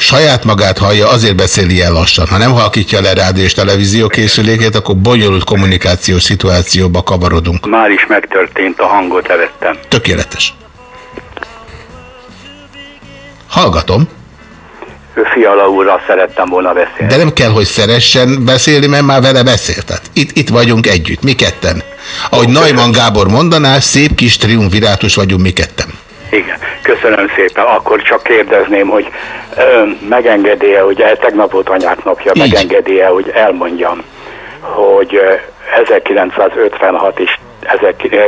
Saját magát hallja, azért beszéli ilyen lassan. Ha nem halkítja le rádió és televízió készülékét, akkor bonyolult kommunikációs szituációba kavarodunk. Már is megtörtént, a hangot levettem. Tökéletes. Hallgatom, Fiala úrral szerettem volna beszélni. de nem kell, hogy szeressen beszélni, mert már vele beszélt. Tehát itt, itt vagyunk együtt, mi ketten. Ahogy Najman Gábor mondaná, szép kis triumvirátus vagyunk mi ketten. Köszönöm szépen. Akkor csak kérdezném, hogy megengedi-e, hogy el, tegnap volt anyák napja, megengedi-e, hogy elmondjam, hogy ö, 1956 és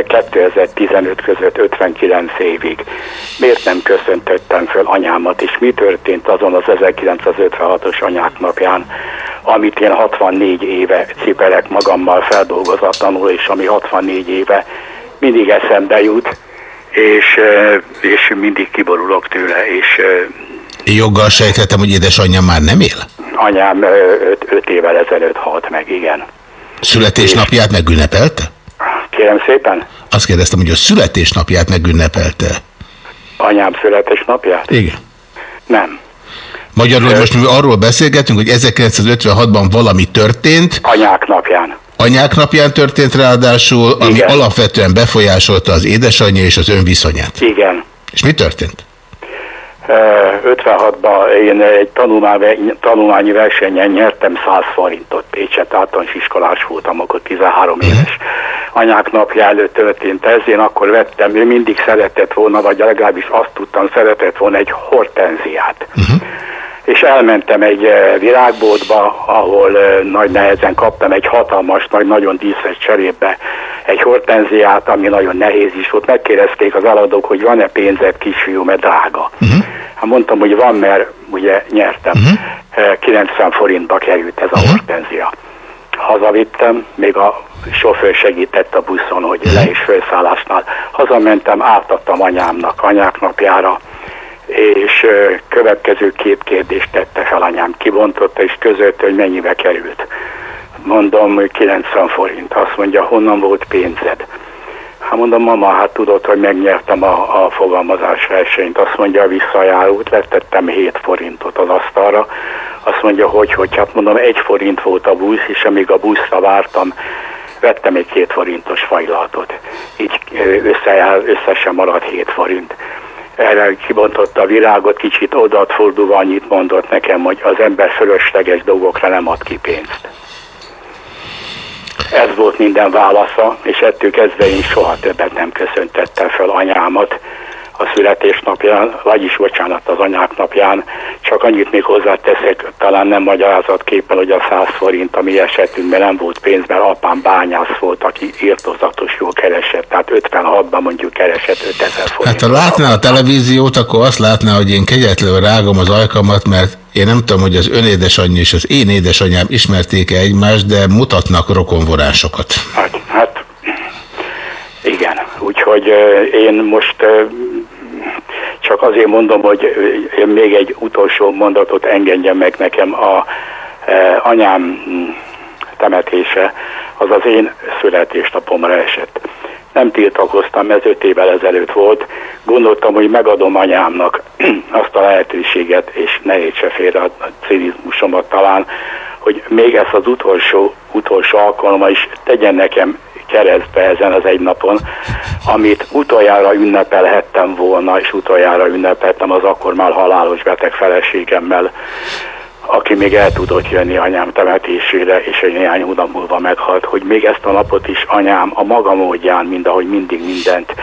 2015 között 59 évig miért nem köszöntöttem föl anyámat, és mi történt azon az 1956-os anyák napján, amit én 64 éve cipelek magammal feldolgozatlanul, és ami 64 éve mindig eszembe jut, és, és mindig kiborulok tőle, és joggal sejthetem, hogy édesanyja már nem él. anyám 5 évvel ezelőtt halt meg, igen. Születésnapját megünnepelte? Kérem szépen, Azt kérdeztem, hogy a születésnapját megünnepelte. anyám születésnapját? Igen. Nem. Magyarul, hogy most mi arról beszélgetünk, hogy 1956-ban valami történt. Anyák napján. Anyák napján történt ráadásul, ami Igen. alapvetően befolyásolta az édesanyja és az ön viszonyát. Igen. És mi történt? Ö, 56-ban én egy tanulmány, tanulmányi versenyen nyertem 100 forintot. Pécset általános iskolás voltam, akkor 13 éves. Anyák napja előtt történt ez, én akkor vettem, ő mindig szeretett volna, vagy legalábbis azt tudtam, szeretett volna egy hortenziát. És elmentem egy eh, virágboltba, ahol eh, nagy nehezen kaptam egy hatalmas, nagy, nagyon díszes cserébe egy hortenziát, ami nagyon nehéz is volt. Megkérdezték az eladók, hogy van-e pénzed kisfiú, mert drága. Hát mondtam, hogy van, mert ugye nyertem. Eh, 90 forintba került ez a hortenzia. Hazavittem, még a sofőr segített a buszon, hogy le és felszállásnál. Hazamentem, átadtam anyámnak anyák napjára, és ö, következő két kérdést tette fel anyám. Kibontotta és között, hogy mennyibe került. Mondom, hogy 90 forint. Azt mondja, honnan volt pénzed? Hát mondom, mama, hát tudod, hogy megnyertem a, a fogalmazás versenyt. Azt mondja, a visszajárót, letettem 7 forintot az asztalra. Azt mondja, hogy, hogy hát mondom, egy forint volt a busz, és amíg a buszra vártam, vettem egy két forintos fajlatot. Így összejár, összesen maradt 7 forint. erre kibontotta a virágot, kicsit odaad fordulva annyit mondott nekem, hogy az ember fölösleges dolgokra nem ad ki pénzt. Ez volt minden válasza, és ettől kezdve én soha többet nem köszöntettem fel anyámat a születésnapján, vagyis bocsánat, az anyák napján. Csak annyit még hozzáteszek, talán nem magyarázatképpen, hogy a 100 forint a mi esetünkben nem volt pénz, mert apám bányász volt, aki írtozatos jól keresett, tehát 56-ban mondjuk keresett 5000 forint. Hát ha látná a televíziót, akkor azt látná, hogy én kegyetlenül rágom az ajkamat, mert én nem tudom, hogy az ön édesanyja és az én édesanyám ismerték-e egymást, de mutatnak rokonvonásokat. Hát, hát igen, úgyhogy én most csak azért mondom, hogy még egy utolsó mondatot engedjen meg nekem a ö, anyám mm, temetése, az az én születésnapomra esett. Nem tiltakoztam, ez öt évvel ezelőtt volt. Gondoltam, hogy megadom anyámnak *clears throat* azt a lehetőséget, és ne értse félre a cinizmusomat talán, hogy még ezt az utolsó, utolsó alkalommal is tegyen nekem keresztbe ezen az egy napon, amit utoljára ünnepelhettem volna, és utoljára ünnepeltem az akkor már halálos beteg feleségemmel, aki még el tudott jönni anyám temetésére, és egy néhány hónap múlva meghalt, hogy még ezt a napot is anyám a maga módján, mind ahogy mindig mindent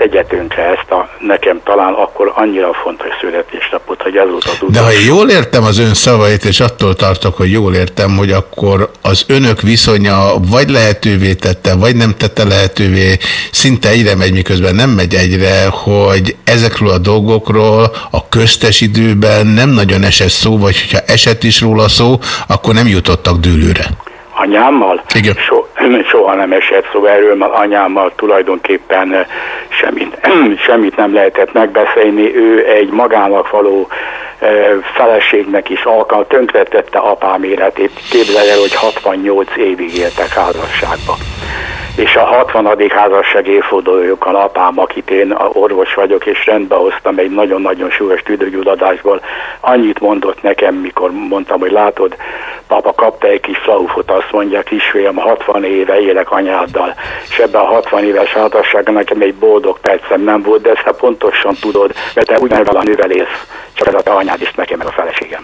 tegye tönkre ezt a nekem talán akkor annyira fontos születésnapot, hogy ez volt az De ha jól értem az ön szavait, és attól tartok, hogy jól értem, hogy akkor az önök viszonya vagy lehetővé tette, vagy nem tette lehetővé, szinte egyre megy, miközben nem megy egyre, hogy ezekről a dolgokról a köztes időben nem nagyon esett szó, vagy hogyha esett is róla szó, akkor nem jutottak dőlőre. anyámmal. Igen. So, soha nem esett szó erről, mert anyámmal tulajdonképpen eh, semmit, *clears throat* semmit nem lehetett megbeszélni. Ő egy magának való eh, feleségnek is alkalmat, tönkretette apám életét. Képzelj el, hogy 68 évig éltek házasságba. És a 60. házasság évfordulójukon apám, akit én orvos vagyok, és rendbe hoztam egy nagyon-nagyon súlyos tüdőgyulladásból, annyit mondott nekem, mikor mondtam, hogy látod, papa kapta egy kis flaufot, azt mondja, kisfiam, 60 éve élek anyáddal, és ebben a 60 éves házasságban nekem egy boldog percem nem volt, de ezt pontosan tudod, mert te ugyanebben a nővel csak ez a te anyád is nekem meg a feleségem.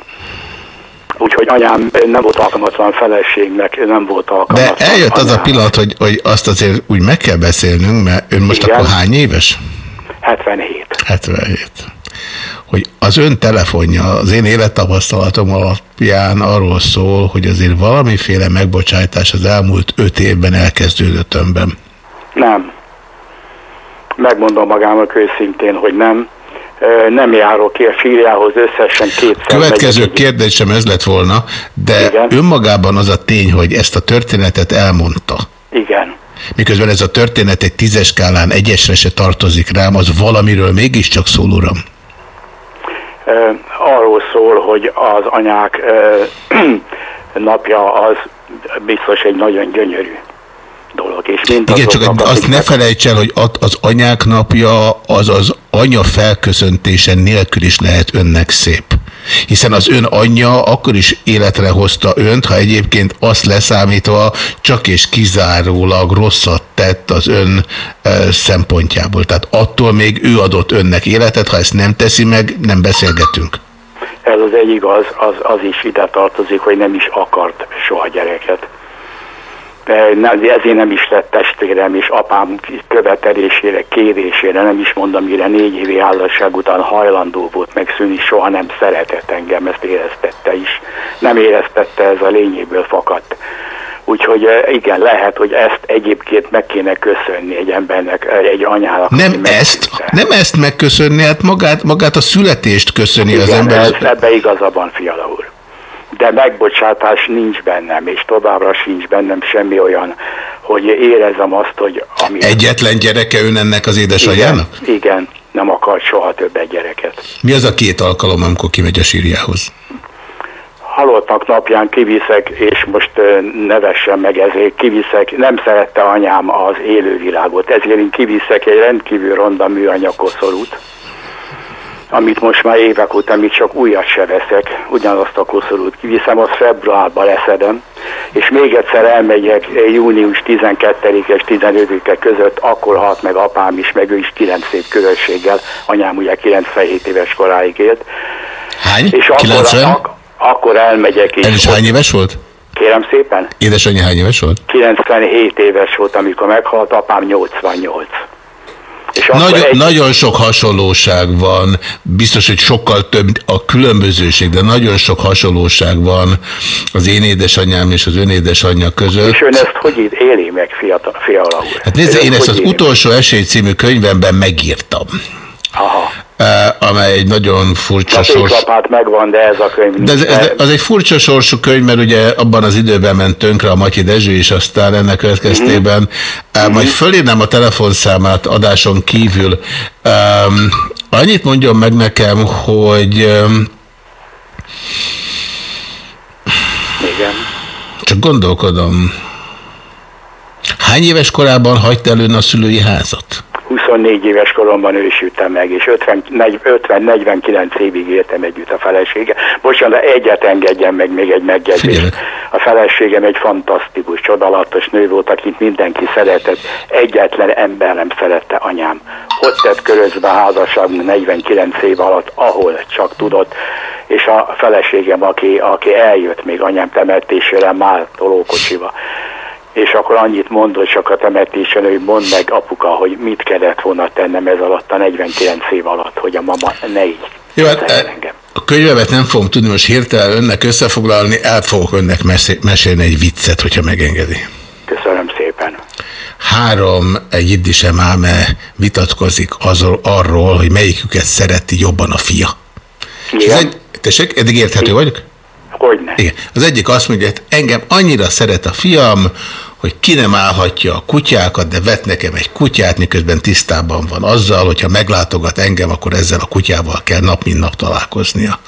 Úgyhogy anyám nem volt alkalmatlan feleségnek, nem volt De alkalmatlan. eljött az a pillanat, hogy, hogy azt azért úgy meg kell beszélnünk, mert ön most Igen. akkor hány éves? 77. 77. Hogy az ön telefonja az én élettapasztalatom alapján arról szól, hogy azért valamiféle megbocsájtás az elmúlt öt évben elkezdődött önben. Nem. Megmondom magának őszintén, hogy nem. Nem járok ki a sírjához összesen kétszer. Következő megyek. kérdésem ez lett volna, de önmagában az a tény, hogy ezt a történetet elmondta, Igen. miközben ez a történet egy tízes skálán egyesre se tartozik rám, az valamiről mégiscsak szól, uram. Arról szól, hogy az anyák *clears throat* napja az biztos egy nagyon gyönyörű dolog. És mind Igen, csak azoknak, azt ne felejts el, hogy az anyák napja az az anya felköszöntése nélkül is lehet önnek szép. Hiszen az ön anyja akkor is életre hozta önt, ha egyébként azt leszámítva csak és kizárólag rosszat tett az ön e, szempontjából. Tehát attól még ő adott önnek életet, ha ezt nem teszi meg, nem beszélgetünk. Ez az egy igaz, az, az is ide tartozik, hogy nem is akart soha gyereket. Ezért nem is lett testvérem, és apám követelésére, kérésére, nem is mondom, mire négy évi házasság után hajlandó volt megszűnni, soha nem szeretett engem, ezt éreztette is. Nem éreztette, ez a lényéből fakadt. Úgyhogy igen, lehet, hogy ezt egyébként meg kéne köszönni egy embernek, egy anyának. Nem ezt, nem ezt megköszönni, hát magát, magát a születést köszöni az Igen, ember. ez, ebbe igaza van, Fiala úr. De megbocsátás nincs bennem, és továbbra sincs bennem semmi olyan, hogy érezem azt, hogy ami... Egyetlen gyereke ön ennek az édesanyjának? Igen, igen, nem akar soha többet gyereket. Mi az a két alkalom, amikor kimegy a sírjához? Halottak napján kiviszek, és most nevessen meg ezért, kiviszek, nem szerette anyám az élővilágot, ezért én kiviszek egy rendkívül ronda műanyag koszorút, amit most már évek óta még csak újat se veszek, ugyanazt a koszorút kiviszem, azt februárban leszedem, és még egyszer elmegyek június 12 és 15-e között, akkor halt meg apám is, meg ő is 9 év közösséggel, anyám ugye 97 éves koráig élt. Hány? És akkor, 90? ak- akkor elmegyek El is hány éves volt? Kérem szépen, Édesanyja hány éves volt? 97 éves volt, amikor meghalt, apám 88. És Nagyon, egy- nagyon sok hasonlóság van, biztos, hogy sokkal több a különbözőség, de nagyon sok hasonlóság van az én édesanyám és az ön édesanyja között. És ön ezt hogy éli meg, fiatal, fiala úr? Hát nézd, Ön én ezt az utolsó esély című könyvemben megírtam. Aha. Eh, amely egy nagyon furcsa sors. téglalapát megvan, de ez a könyv De ez, ez, az egy furcsa sorsú könyv, mert ugye abban az időben ment tönkre a Matyi Dezső, és aztán ennek következtében uh majd fölírnám a telefonszámát adáson kívül. Um, annyit mondjon meg nekem, hogy um, Igen. csak gondolkodom, hány éves korában hagyta elő a szülői házat? 24 éves koromban ősültem meg, és 50-49 évig éltem együtt a felesége. Bocsánat, de egyet engedjen meg még egy megjegyzést. A feleségem egy fantasztikus, csodálatos nő volt, akit mindenki szeretett. Egyetlen ember nem szerette anyám. Ott tett körözbe házasságunk 49 év alatt, ahol csak tudott. És a feleségem, aki, aki eljött még anyám temetésére, már tolókocsiba. És akkor annyit mondott csak a temetésen, hogy mondd meg apuka, hogy mit kellett volna tennem ez alatt a 49 év alatt, hogy a mama ne így. Jó, hát eh, a könyvemet nem fogom tudni most hirtelen önnek összefoglalni, el fogok önnek mesélni egy viccet, hogyha megengedi. Köszönöm szépen. Három egy jiddise máme vitatkozik azról, arról, hogy melyiküket szereti jobban a fia. Az egy, tessék, eddig érthető vagyok? Hogyne. Igen. Az egyik azt mondja, hogy engem annyira szeret a fiam, hogy ki nem állhatja a kutyákat, de vet nekem egy kutyát, miközben tisztában van azzal, hogyha meglátogat engem, akkor ezzel a kutyával kell nap mint nap találkoznia.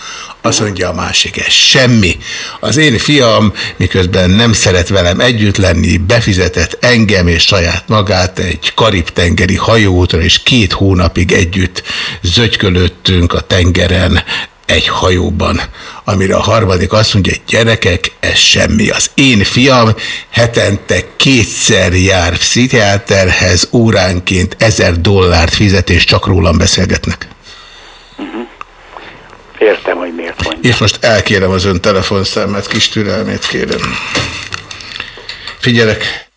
Azt mondja a másik, ez semmi. Az én fiam, miközben nem szeret velem együtt lenni, befizetett engem és saját magát egy karib-tengeri hajóútra, és két hónapig együtt zögykölöttünk a tengeren, egy hajóban, amire a harmadik azt mondja, hogy gyerekek, ez semmi. Az én fiam hetente kétszer jár pszichiáterhez, óránként ezer dollárt fizet, és csak rólam beszélgetnek. Értem, hogy miért mondja. És most elkérem az ön telefonszámát, kis türelmét kérem. Figyelek.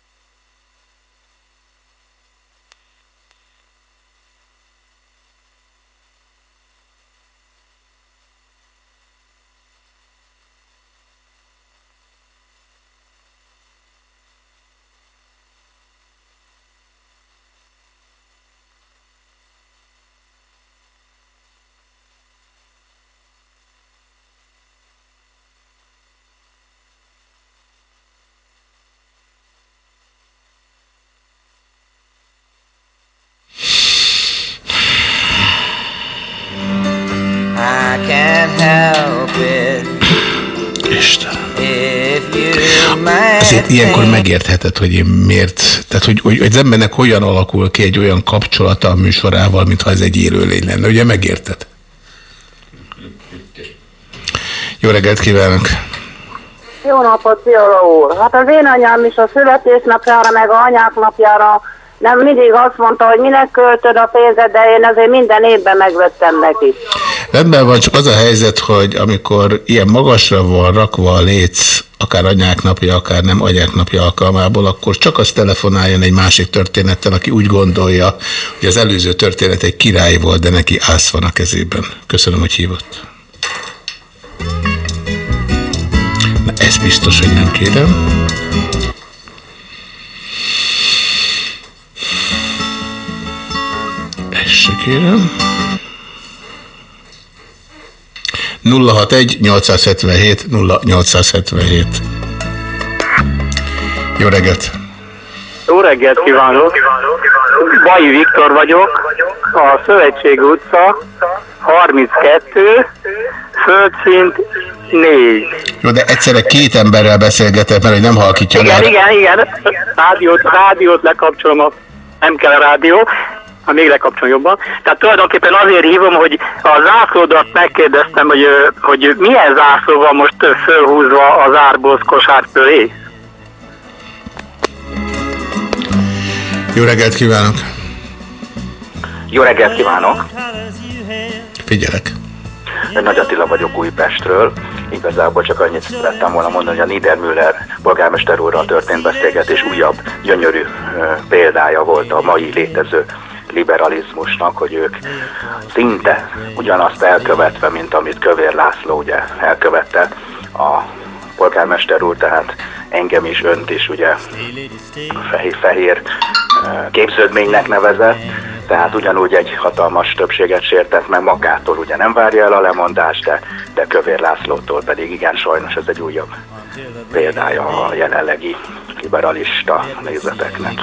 Ilyenkor megértheted, hogy én miért, tehát hogy, hogy az embernek hogyan alakul ki egy olyan kapcsolata a műsorával, mintha ez egy élőlény lenne. Ugye megérted? Jó reggelt kívánok! Jó napot, Fiala úr! Hát az én anyám is a születésnapjára, meg a anyák napjára nem mindig azt mondta, hogy minek költöd a pénzed, de én azért minden évben megvettem neki. Rendben van, csak az a helyzet, hogy amikor ilyen magasra van rakva a léc, akár anyák napja, akár nem anyák napja alkalmából, akkor csak az telefonáljon egy másik történettel, aki úgy gondolja, hogy az előző történet egy király volt, de neki ász van a kezében. Köszönöm, hogy hívott. Na, ez biztos, hogy nem kérem. Se kérem. 061 877 0877 Jó reggelt! Jó reggelt kívánok! Baj Viktor vagyok, a Szövetség utca 32, földszint 4. Jó, de egyszerre két emberrel beszélgetek, mert hogy nem halkítja Igen, le. igen, igen, rádiót, rádiót lekapcsolom, a, nem kell a rádió, ha még lekapcsolom jobban. Tehát tulajdonképpen azért hívom, hogy a zászlódat megkérdeztem, hogy, hogy milyen zászló van most fölhúzva az árboz kosár fölé. Jó reggelt kívánok! Jó reggelt kívánok! Figyelek! Én Nagy Attila vagyok Újpestről. Igazából csak annyit szerettem volna mondani, hogy a Niedermüller polgármester úrral történt beszélgetés újabb gyönyörű példája volt a mai létező liberalizmusnak, hogy ők szinte ugyanazt elkövetve, mint amit Kövér László ugye elkövette a polgármester úr, tehát engem is, önt is ugye fehér, fehér ö, képződménynek nevezett, tehát ugyanúgy egy hatalmas többséget sértett meg magától, ugye nem várja el a lemondást, de, de Kövér Lászlótól pedig igen, sajnos ez egy újabb példája a jelenlegi liberalista nézeteknek.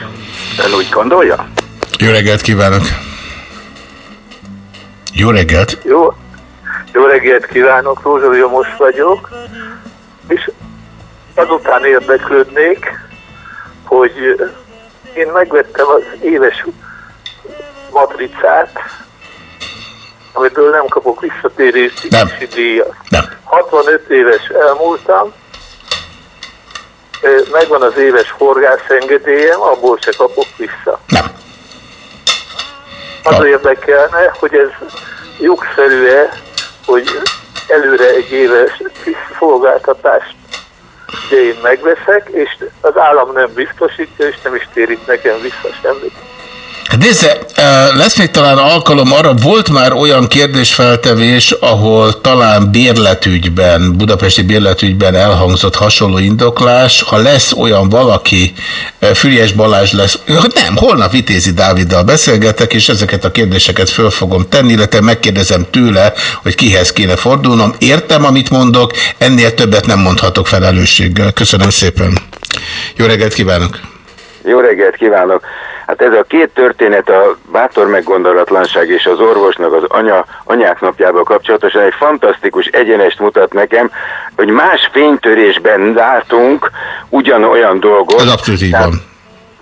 Ön úgy gondolja? Jó reggelt kívánok! Jó reggelt! Jó, jó reggelt kívánok, Rózsa Vilmos vagyok, és azután érdeklődnék, hogy én megvettem az éves matricát, amitől nem kapok visszatérési nem. díjat. Nem. 65 éves elmúltam, megvan az éves forgászengedélyem, abból se kapok vissza. Nem. Az érdekelne, hogy ez jogszerű-e, hogy előre egy éves szolgáltatást ugye én megveszek, és az állam nem biztosítja, és nem is térít nekem vissza semmit. Hát nézze, lesz még talán alkalom arra, volt már olyan kérdésfeltevés, ahol talán bérletügyben, budapesti bérletügyben elhangzott hasonló indoklás. Ha lesz olyan valaki, Füriás Balázs lesz, nem, holnap Vitézi Dáviddal beszélgetek, és ezeket a kérdéseket föl fogom tenni, illetve megkérdezem tőle, hogy kihez kéne fordulnom. Értem, amit mondok, ennél többet nem mondhatok felelősséggel. Köszönöm szépen. Jó reggelt kívánok! Jó reggelt kívánok! Hát ez a két történet, a bátor meggondolatlanság és az orvosnak az anya, anyák napjával kapcsolatosan egy fantasztikus egyenest mutat nekem, hogy más fénytörésben látunk ugyanolyan dolgot. Ez abszolút így van.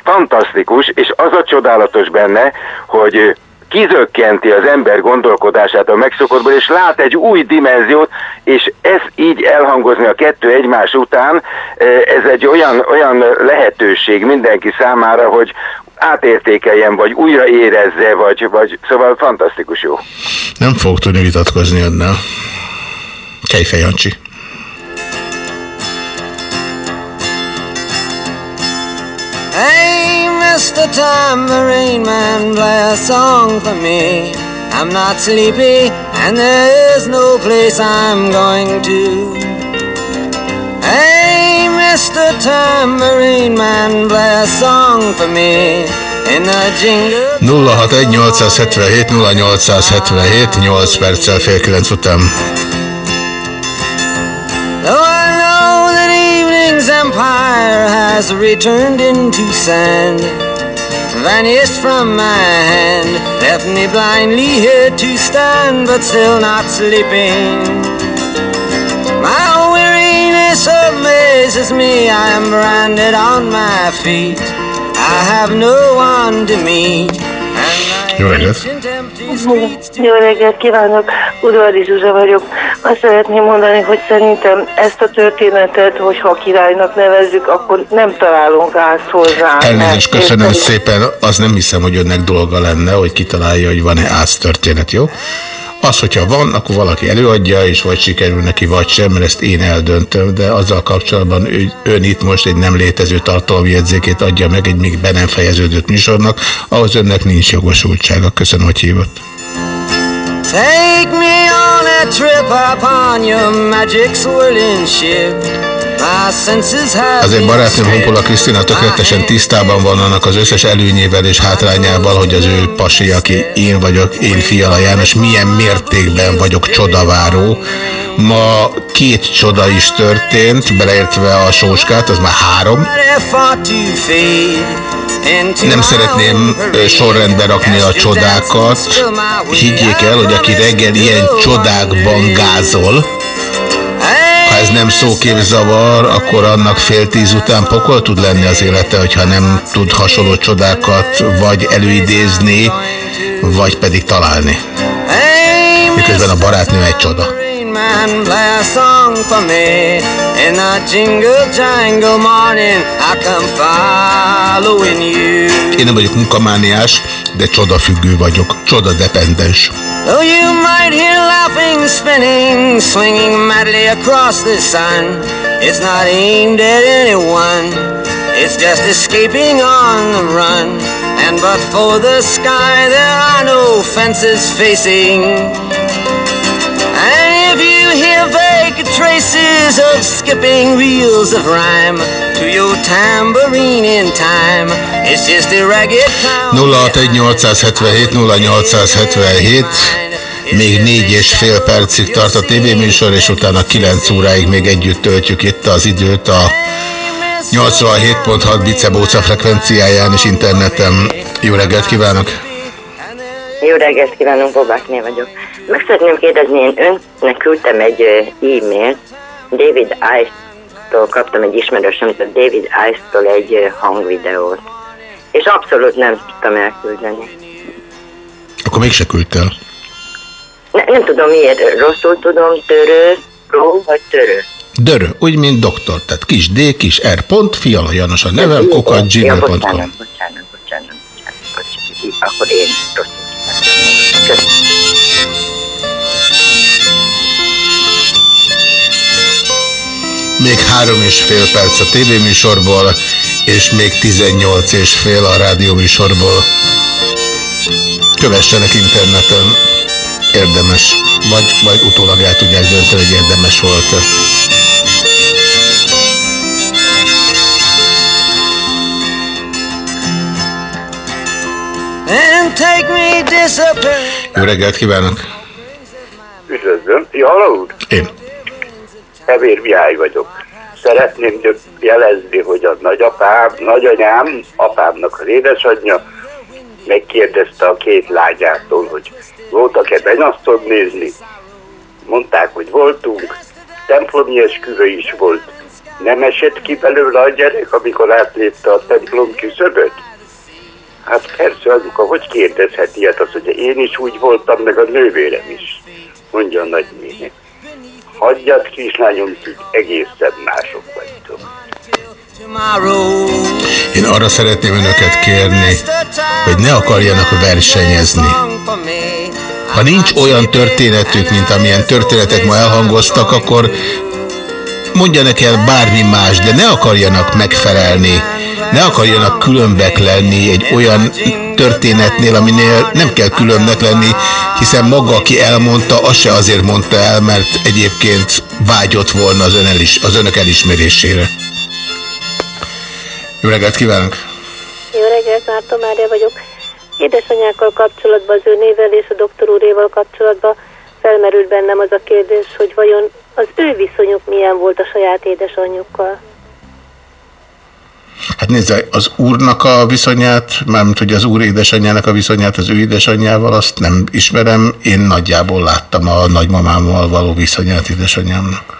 Fantasztikus, és az a csodálatos benne, hogy kizökkenti az ember gondolkodását a megszokottból, és lát egy új dimenziót, és ez így elhangozni a kettő egymás után, eh, ez egy olyan, olyan lehetőség mindenki számára, hogy átértékeljen, vagy újra érezze, vagy, vagy szóval fantasztikus jó. Nem fogok tudni vitatkozni önnel. Kejfej Jancsi. Hey, Mr. Tambourine Man, play a song for me. I'm not sleepy, and there is no place I'm going to. Hey, Mr. Tambourine Man, play a song for me. In the jingle. 061 0877 0877 perccel fél kilenc után. Though I know that evening's empire has returned into sand, vanished from my hand, left me blindly here to stand, but still not sleeping. My weariness amazes me, I am branded on my feet. I have no one to meet. Jó reggelt! Jó reggelt kívánok, Udvari Zsuzsa vagyok. Azt szeretném mondani, hogy szerintem ezt a történetet, hogyha királynak nevezzük, akkor nem találunk át hozzá. Elnézést, köszönöm szépen. Az nem hiszem, hogy önnek dolga lenne, hogy kitalálja, hogy van-e ásztörténet, jó? Az, hogyha van, akkor valaki előadja, és vagy sikerül neki, vagy sem, mert ezt én eldöntöm, de azzal kapcsolatban ő, ön itt most egy nem létező tartalomjegyzékét adja meg egy még be nem fejeződött műsornak, ahhoz önnek nincs jogosultsága. Köszönöm, hogy hívott. Take me on a trip upon your magic swirling ship. Azért barátnőm Honpola Krisztina tökéletesen tisztában van annak az összes előnyével és hátrányával, hogy az ő pasi, aki én vagyok, én Fiala János, milyen mértékben vagyok csodaváró. Ma két csoda is történt, beleértve a sóskát, az már három. Nem szeretném sorrendbe rakni a csodákat. Higgyék el, hogy aki reggel ilyen csodákban gázol, ez nem szóképzavar, akkor annak fél tíz után pokol tud lenni az élete, hogyha nem tud hasonló csodákat vagy előidézni, vagy pedig találni. Miközben a barátnő egy csoda. man. Én nem vagyok munkamániás, de csodafüggő vagyok, csoda dependens. Though you might hear laughing, spinning, swinging madly across the sun, it's not aimed at anyone. It's just escaping on the run. And but for the sky, there are no fences facing. You hear vague traces of skipping reels of rhyme to your tambourine in time, it's just a ragged clown. 061 0877 még négy és fél percig tart a tévéműsor, és utána 9 óráig még együtt töltjük itt az időt a 87.6 bicebóca frekvenciáján és interneten. Jó reggelt kívánok! Jó reggelt kívánok, Bobákné vagyok. Meg szeretném kérdezni, én önnek küldtem egy e-mailt, David Ice-tól kaptam egy a David Ice-tól egy hangvideót. És abszolút nem tudtam elküldeni. Akkor mégse küldtél. Ne, nem tudom miért, rosszul tudom, törő, ró vagy törő. Dörö, úgy, mint doktor, tehát kis D, kis R pont, Fiala János a nevem, kukat, Ja, gmail.com. bocsánat, bocsánat, bocsánat, bocsánat, bocsánat. Akkor én rosszul. Még három és fél perc a tévéműsorból, és még 18 és fél a rádióműsorból. Kövessenek interneten. Érdemes. Vagy, vagy utólag el tudják dönteni, hogy érdemes volt. Jó reggelt kívánok! Üdvözlöm. Jala úr? Én. Hevér Mihály vagyok. Szeretném jelezni, hogy a nagyapám, nagyanyám, apámnak az édesanyja megkérdezte a két lányától, hogy voltak-e benyasztod nézni. Mondták, hogy voltunk, templomi esküvő is volt. Nem esett ki belőle a gyerek, amikor átlépte a templom küszöböt? Hát persze, anyuka, hogy kérdezhet ilyet? Azt mondja, én is úgy voltam, meg a nővérem is. Mondja a nagynéni. Hagyjad kislányom, ti egészen mások vagytok. Én arra szeretném önöket kérni, hogy ne akarjanak versenyezni. Ha nincs olyan történetük, mint amilyen történetek ma elhangoztak, akkor mondjanak el bármi más, de ne akarjanak megfelelni, ne akarjanak különbek lenni egy olyan történetnél, aminél nem kell különbnek lenni, hiszen maga, aki elmondta, az se azért mondta el, mert egyébként vágyott volna az, ön elis, az önök elismerésére. Jó reggelt kívánok! Jó reggelt, Márta Mária vagyok. Édesanyákkal kapcsolatban, az ő nével és a doktor úréval kapcsolatban felmerült bennem az a kérdés, hogy vajon az ő viszonyuk milyen volt a saját édesanyjukkal. Hát nézze, az úrnak a viszonyát, mármint hogy az úr édesanyjának a viszonyát az ő édesanyjával, azt nem ismerem. Én nagyjából láttam a nagymamámmal való viszonyát édesanyámnak.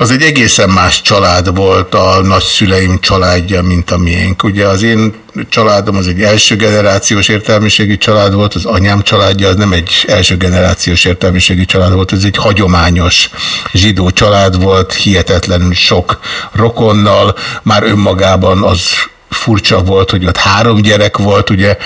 Az egy egészen más család volt a nagyszüleim családja, mint a miénk. Ugye az én családom az egy első generációs értelmiségi család volt, az anyám családja az nem egy első generációs értelmiségi család volt, ez egy hagyományos zsidó család volt, hihetetlenül sok rokonnal, már önmagában az furcsa volt, hogy ott három gyerek volt, ugye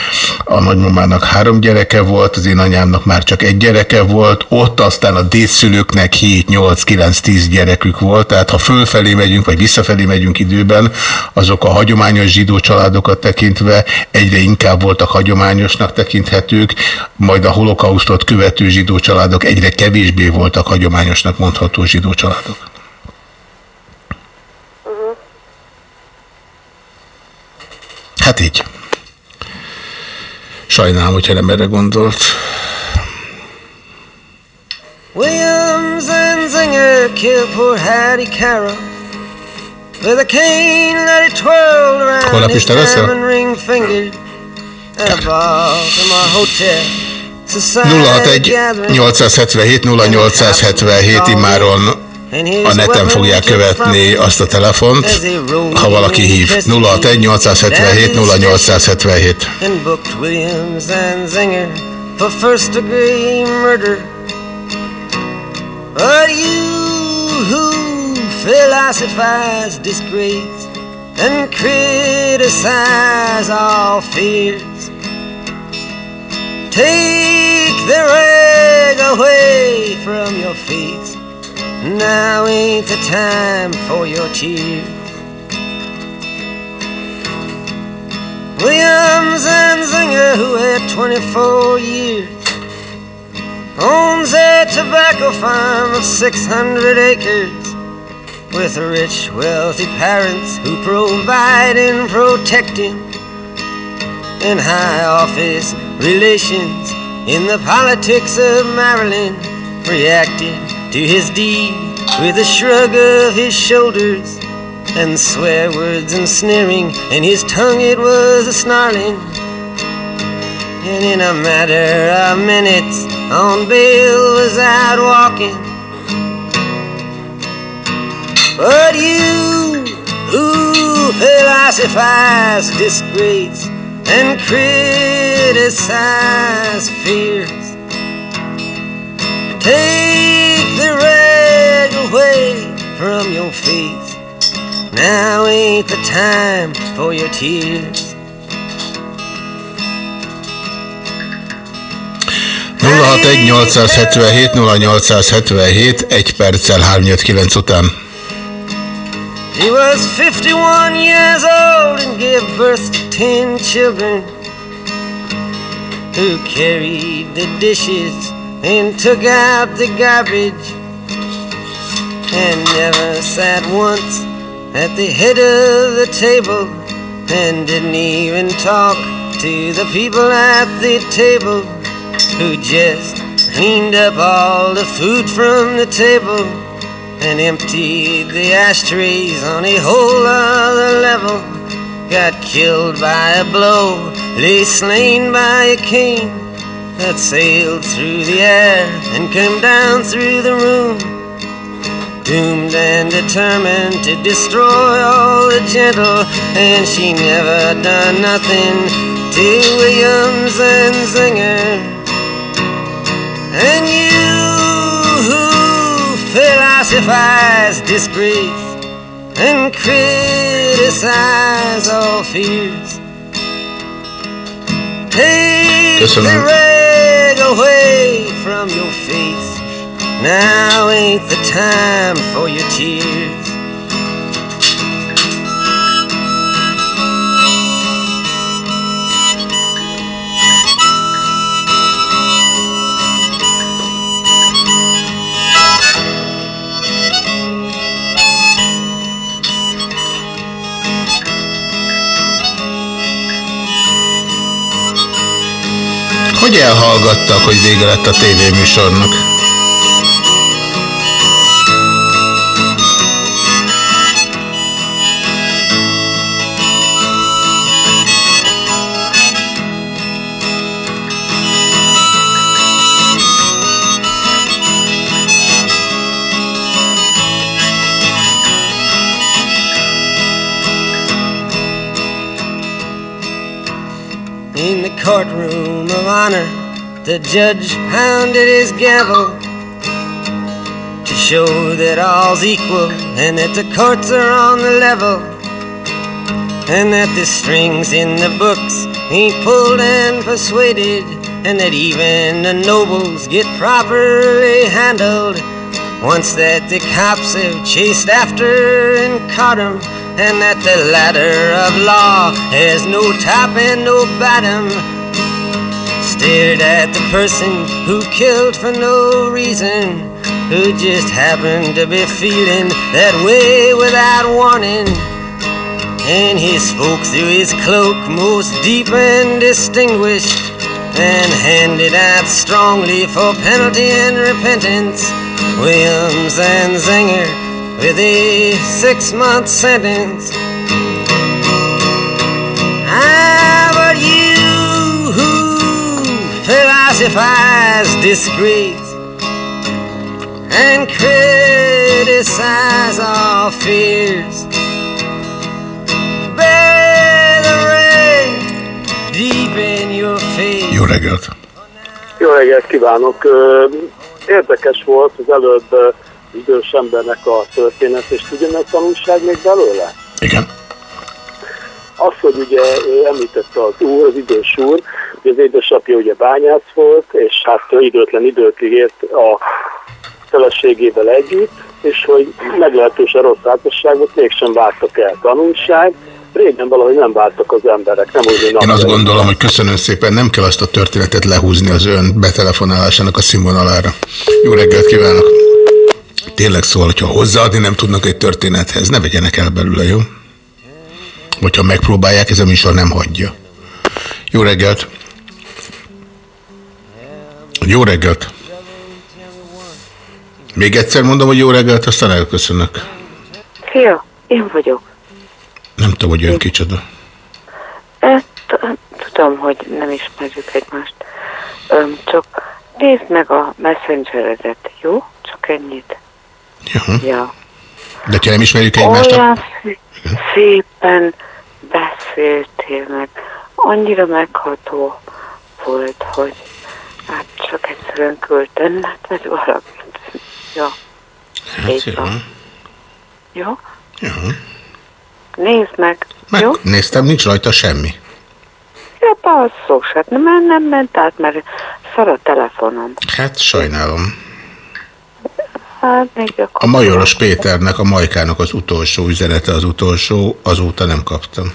a nagymamának három gyereke volt, az én anyámnak már csak egy gyereke volt, ott aztán a dédszülőknek 7, 8, 9, 10 gyerekük volt, tehát ha fölfelé megyünk, vagy visszafelé megyünk időben, azok a hagyományos zsidó családokat tekintve egyre inkább voltak hagyományosnak tekinthetők, majd a holokausztot követő zsidó családok egyre kevésbé voltak hagyományosnak mondható zsidó családok. Hát így. Sajnálom, hogyha nem erre gondolt. Williams and Zinger killed poor Hattie Carroll with a cane that he twirled around his diamond ring finger at a Baltimore hotel. 061 877 0877 imáron a neten fogják követni azt a telefont, ha valaki hív. 061 877 0877. and booked Williams and Zinger for first degree murder. Take the rag away from your face. Now ain't the time for your tears. Williams and Zinger, who had 24 years, owns a tobacco farm of 600 acres with rich, wealthy parents who provide and protect him in high office relations in the politics of Maryland reacted to his deed with a shrug of his shoulders and swear words and sneering, and his tongue it was a snarling. And in a matter of minutes, on bail was out walking. But you who philosophize disgrace and criticize fears, take the rag away from your face. Now ain't the time for your tears. 061 0877 1 perccel 3 után. He was 51 years old and gave birth to 10 children who carried the dishes and took out the garbage. And never sat once at the head of the table. And didn't even talk to the people at the table. Who just cleaned up all the food from the table. And emptied the ashtrays on a whole other level. Got killed by a blow, lay slain by a cane that sailed through the air and came down through the room. Doomed and determined to destroy all the gentle, and she never done nothing to Williams and Zinger. And you who philosophize disgrace and criticize all fears, take the rag away from your face. Now ain't the time for your tears. Hogy elhallgattak, hogy vége lett a tévéműsornak? Courtroom of honor, the judge pounded his gavel to show that all's equal and that the courts are on the level and that the strings in the books ain't pulled and persuaded and that even the nobles get properly handled once that the cops have chased after and caught 'em and that the ladder of law has no top and no bottom. Stared at the person who killed for no reason, who just happened to be feeling that way without warning. And he spoke through his cloak most deep and distinguished, and handed out strongly for penalty and repentance. Williams and Zinger with a six month sentence. Ah, philosophize disgrace and criticize all fears, bear the rain deep in your face. Jó reggelt! Jó reggelt kívánok! Érdekes volt az előbb idős embernek a történet, és tudja meg tanulság még belőle? Igen. Az, hogy ugye említette az úr, az idős úr, hogy az édesapja ugye bányász volt, és hát időtlen időkig ért a feleségével együtt, és hogy meglehetősen rossz házasságot mégsem vártak el tanulság, régen valahogy nem vártak az emberek, nem úgy, Én azt gondolom, hogy köszönöm szépen, nem kell azt a történetet lehúzni az ön betelefonálásának a színvonalára. Jó reggelt kívánok! Tényleg szól, hogyha hozzáadni nem tudnak egy történethez, ne vegyenek el belőle, jó? Hogyha megpróbálják, ez a műsor nem hagyja. Jó reggelt! Jó reggelt! Még egyszer mondom, hogy jó reggelt, aztán elköszönök. Szia, én vagyok. Nem tudom, hogy ön kicsoda. E, t- tudom, hogy nem ismerjük egymást. Öm, csak nézd meg a messengeredet, jó? Csak ennyit. Jaha. Ja. De ha nem ismerjük egymást, Olyan szé- szépen beszéltél meg. Annyira megható volt, hogy hát csak egyszerűen küldtem neked valamit. Ja. Hát jó. Jó? Jó. Nézd meg. Jó? Néztem, nincs rajta semmi. Ja, basszus, hát nem, nem ment át, mert szar a telefonom. Hát sajnálom. Hát. A Majoros Péternek, a Majkának az utolsó üzenete az utolsó, azóta nem kaptam.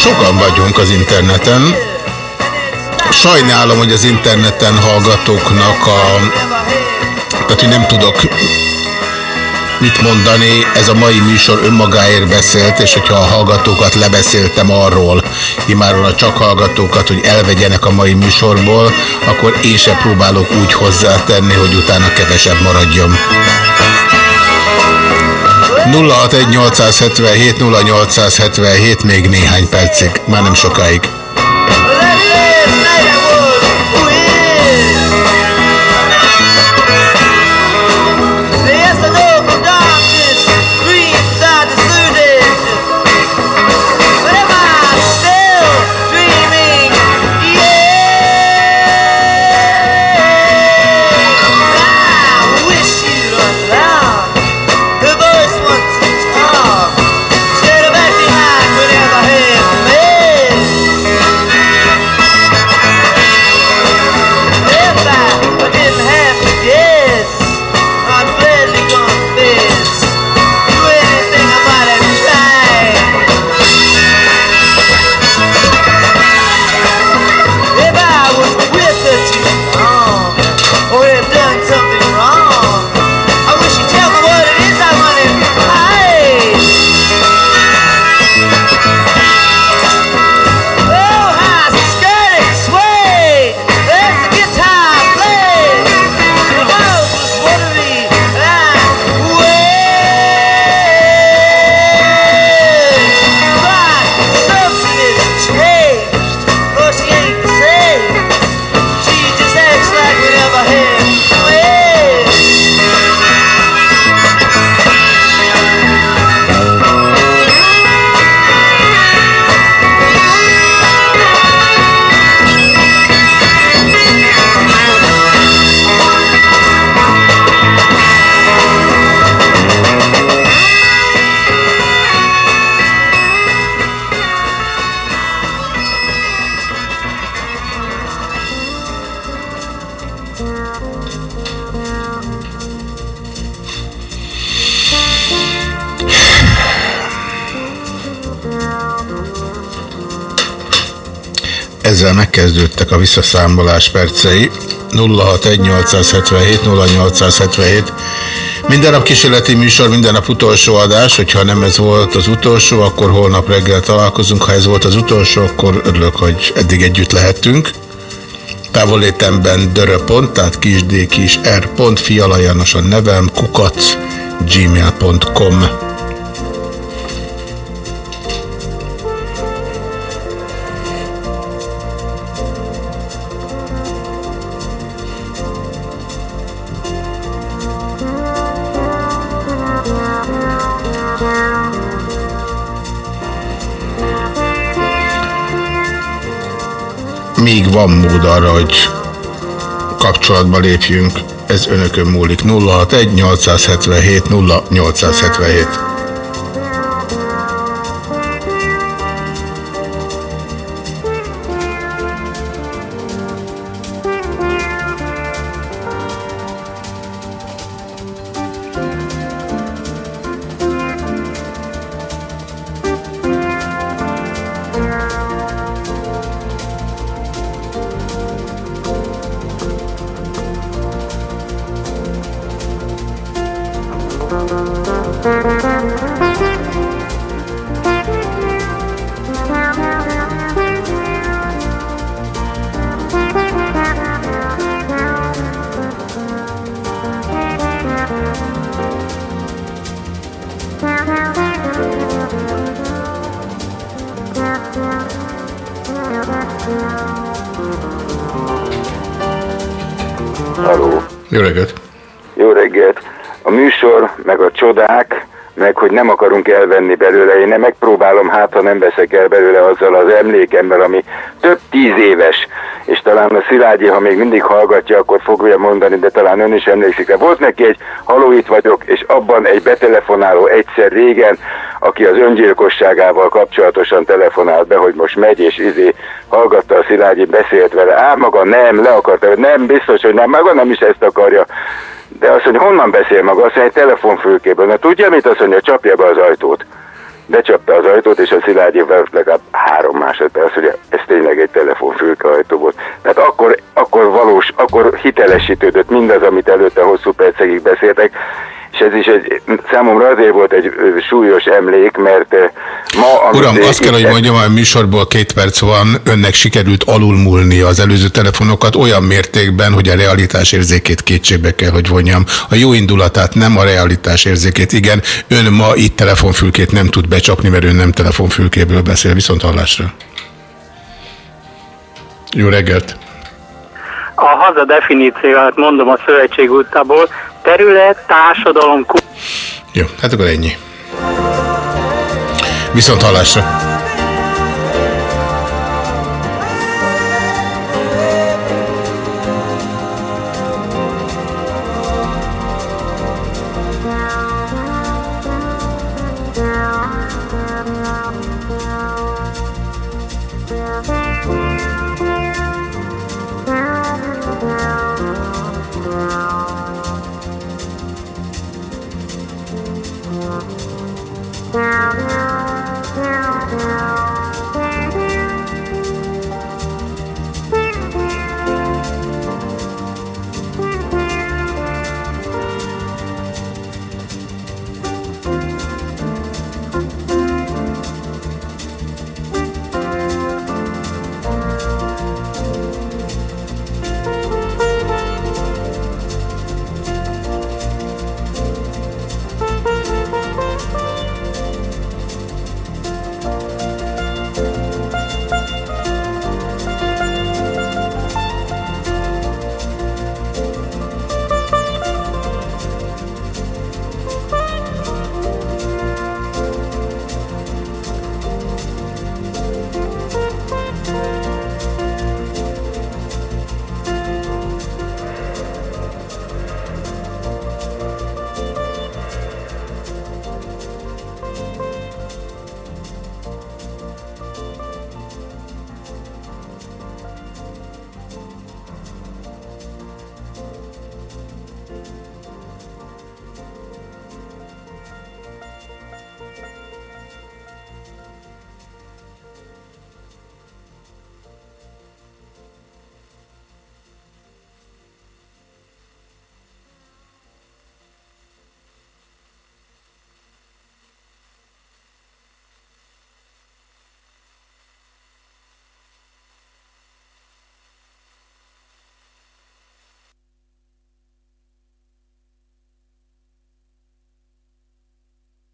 Sokan, vagyunk az interneten. Sajnálom, hogy az interneten hallgatóknak a... Tehát, hogy nem tudok mit mondani, ez a mai műsor önmagáért beszélt, és hogyha a hallgatókat lebeszéltem arról, imáron a csak hallgatókat, hogy elvegyenek a mai műsorból, akkor én se próbálok úgy hozzátenni, hogy utána kevesebb maradjon. 061 877 0877 még néhány percig, már nem sokáig. Ezzel megkezdődtek a visszaszámolás percei. 061877 0877 minden nap kísérleti műsor, minden nap utolsó adás, hogyha nem ez volt az utolsó, akkor holnap reggel találkozunk, ha ez volt az utolsó, akkor örülök, hogy eddig együtt lehettünk. Távolétemben dörö.pont, tehát kisd kis r. A nevem, kukac, gmail.com. még van mód arra, hogy kapcsolatba lépjünk. Ez önökön múlik 061 877 0877. nem akarunk elvenni belőle, én nem megpróbálom, hát ha nem veszek el belőle azzal az emlékemmel, ami több tíz éves, és talán a Szilágyi, ha még mindig hallgatja, akkor fogja mondani, de talán ön is emlékszik rá. Volt neki egy haló itt vagyok, és abban egy betelefonáló egyszer régen, aki az öngyilkosságával kapcsolatosan telefonált be, hogy most megy, és izé hallgatta a Szilágyi, beszélt vele, á, maga nem, le akarta, nem, biztos, hogy nem, maga nem is ezt akarja. De azt mondja, honnan beszél maga? Azt mondja, egy telefonfülkéből. Na tudja mit? Azt mondja, csapja be az ajtót. Becsapta az ajtót, és a Szilágyi legalább három másodperc, hogy ez tényleg egy telefonfülke ajtó volt. Tehát akkor, akkor valós, akkor hitelesítődött mindaz, amit előtte hosszú percekig beszéltek, és ez is egy, számomra azért volt egy súlyos emlék, mert ma... Uram, azt kell, hogy mondjam, hogy a műsorból két perc van, önnek sikerült alulmúlni az előző telefonokat olyan mértékben, hogy a realitás érzékét kétségbe kell, hogy vonjam. A jó indulatát nem, a realitás érzékét igen. Ön ma itt telefonfülkét nem tud becsapni, mert ön nem telefonfülkéből beszél, viszont hallásra. Jó reggelt! A haza definícióját mondom a szövetség utából, terület, társadalom... Jó, hát akkor ennyi. Viszont hallásra.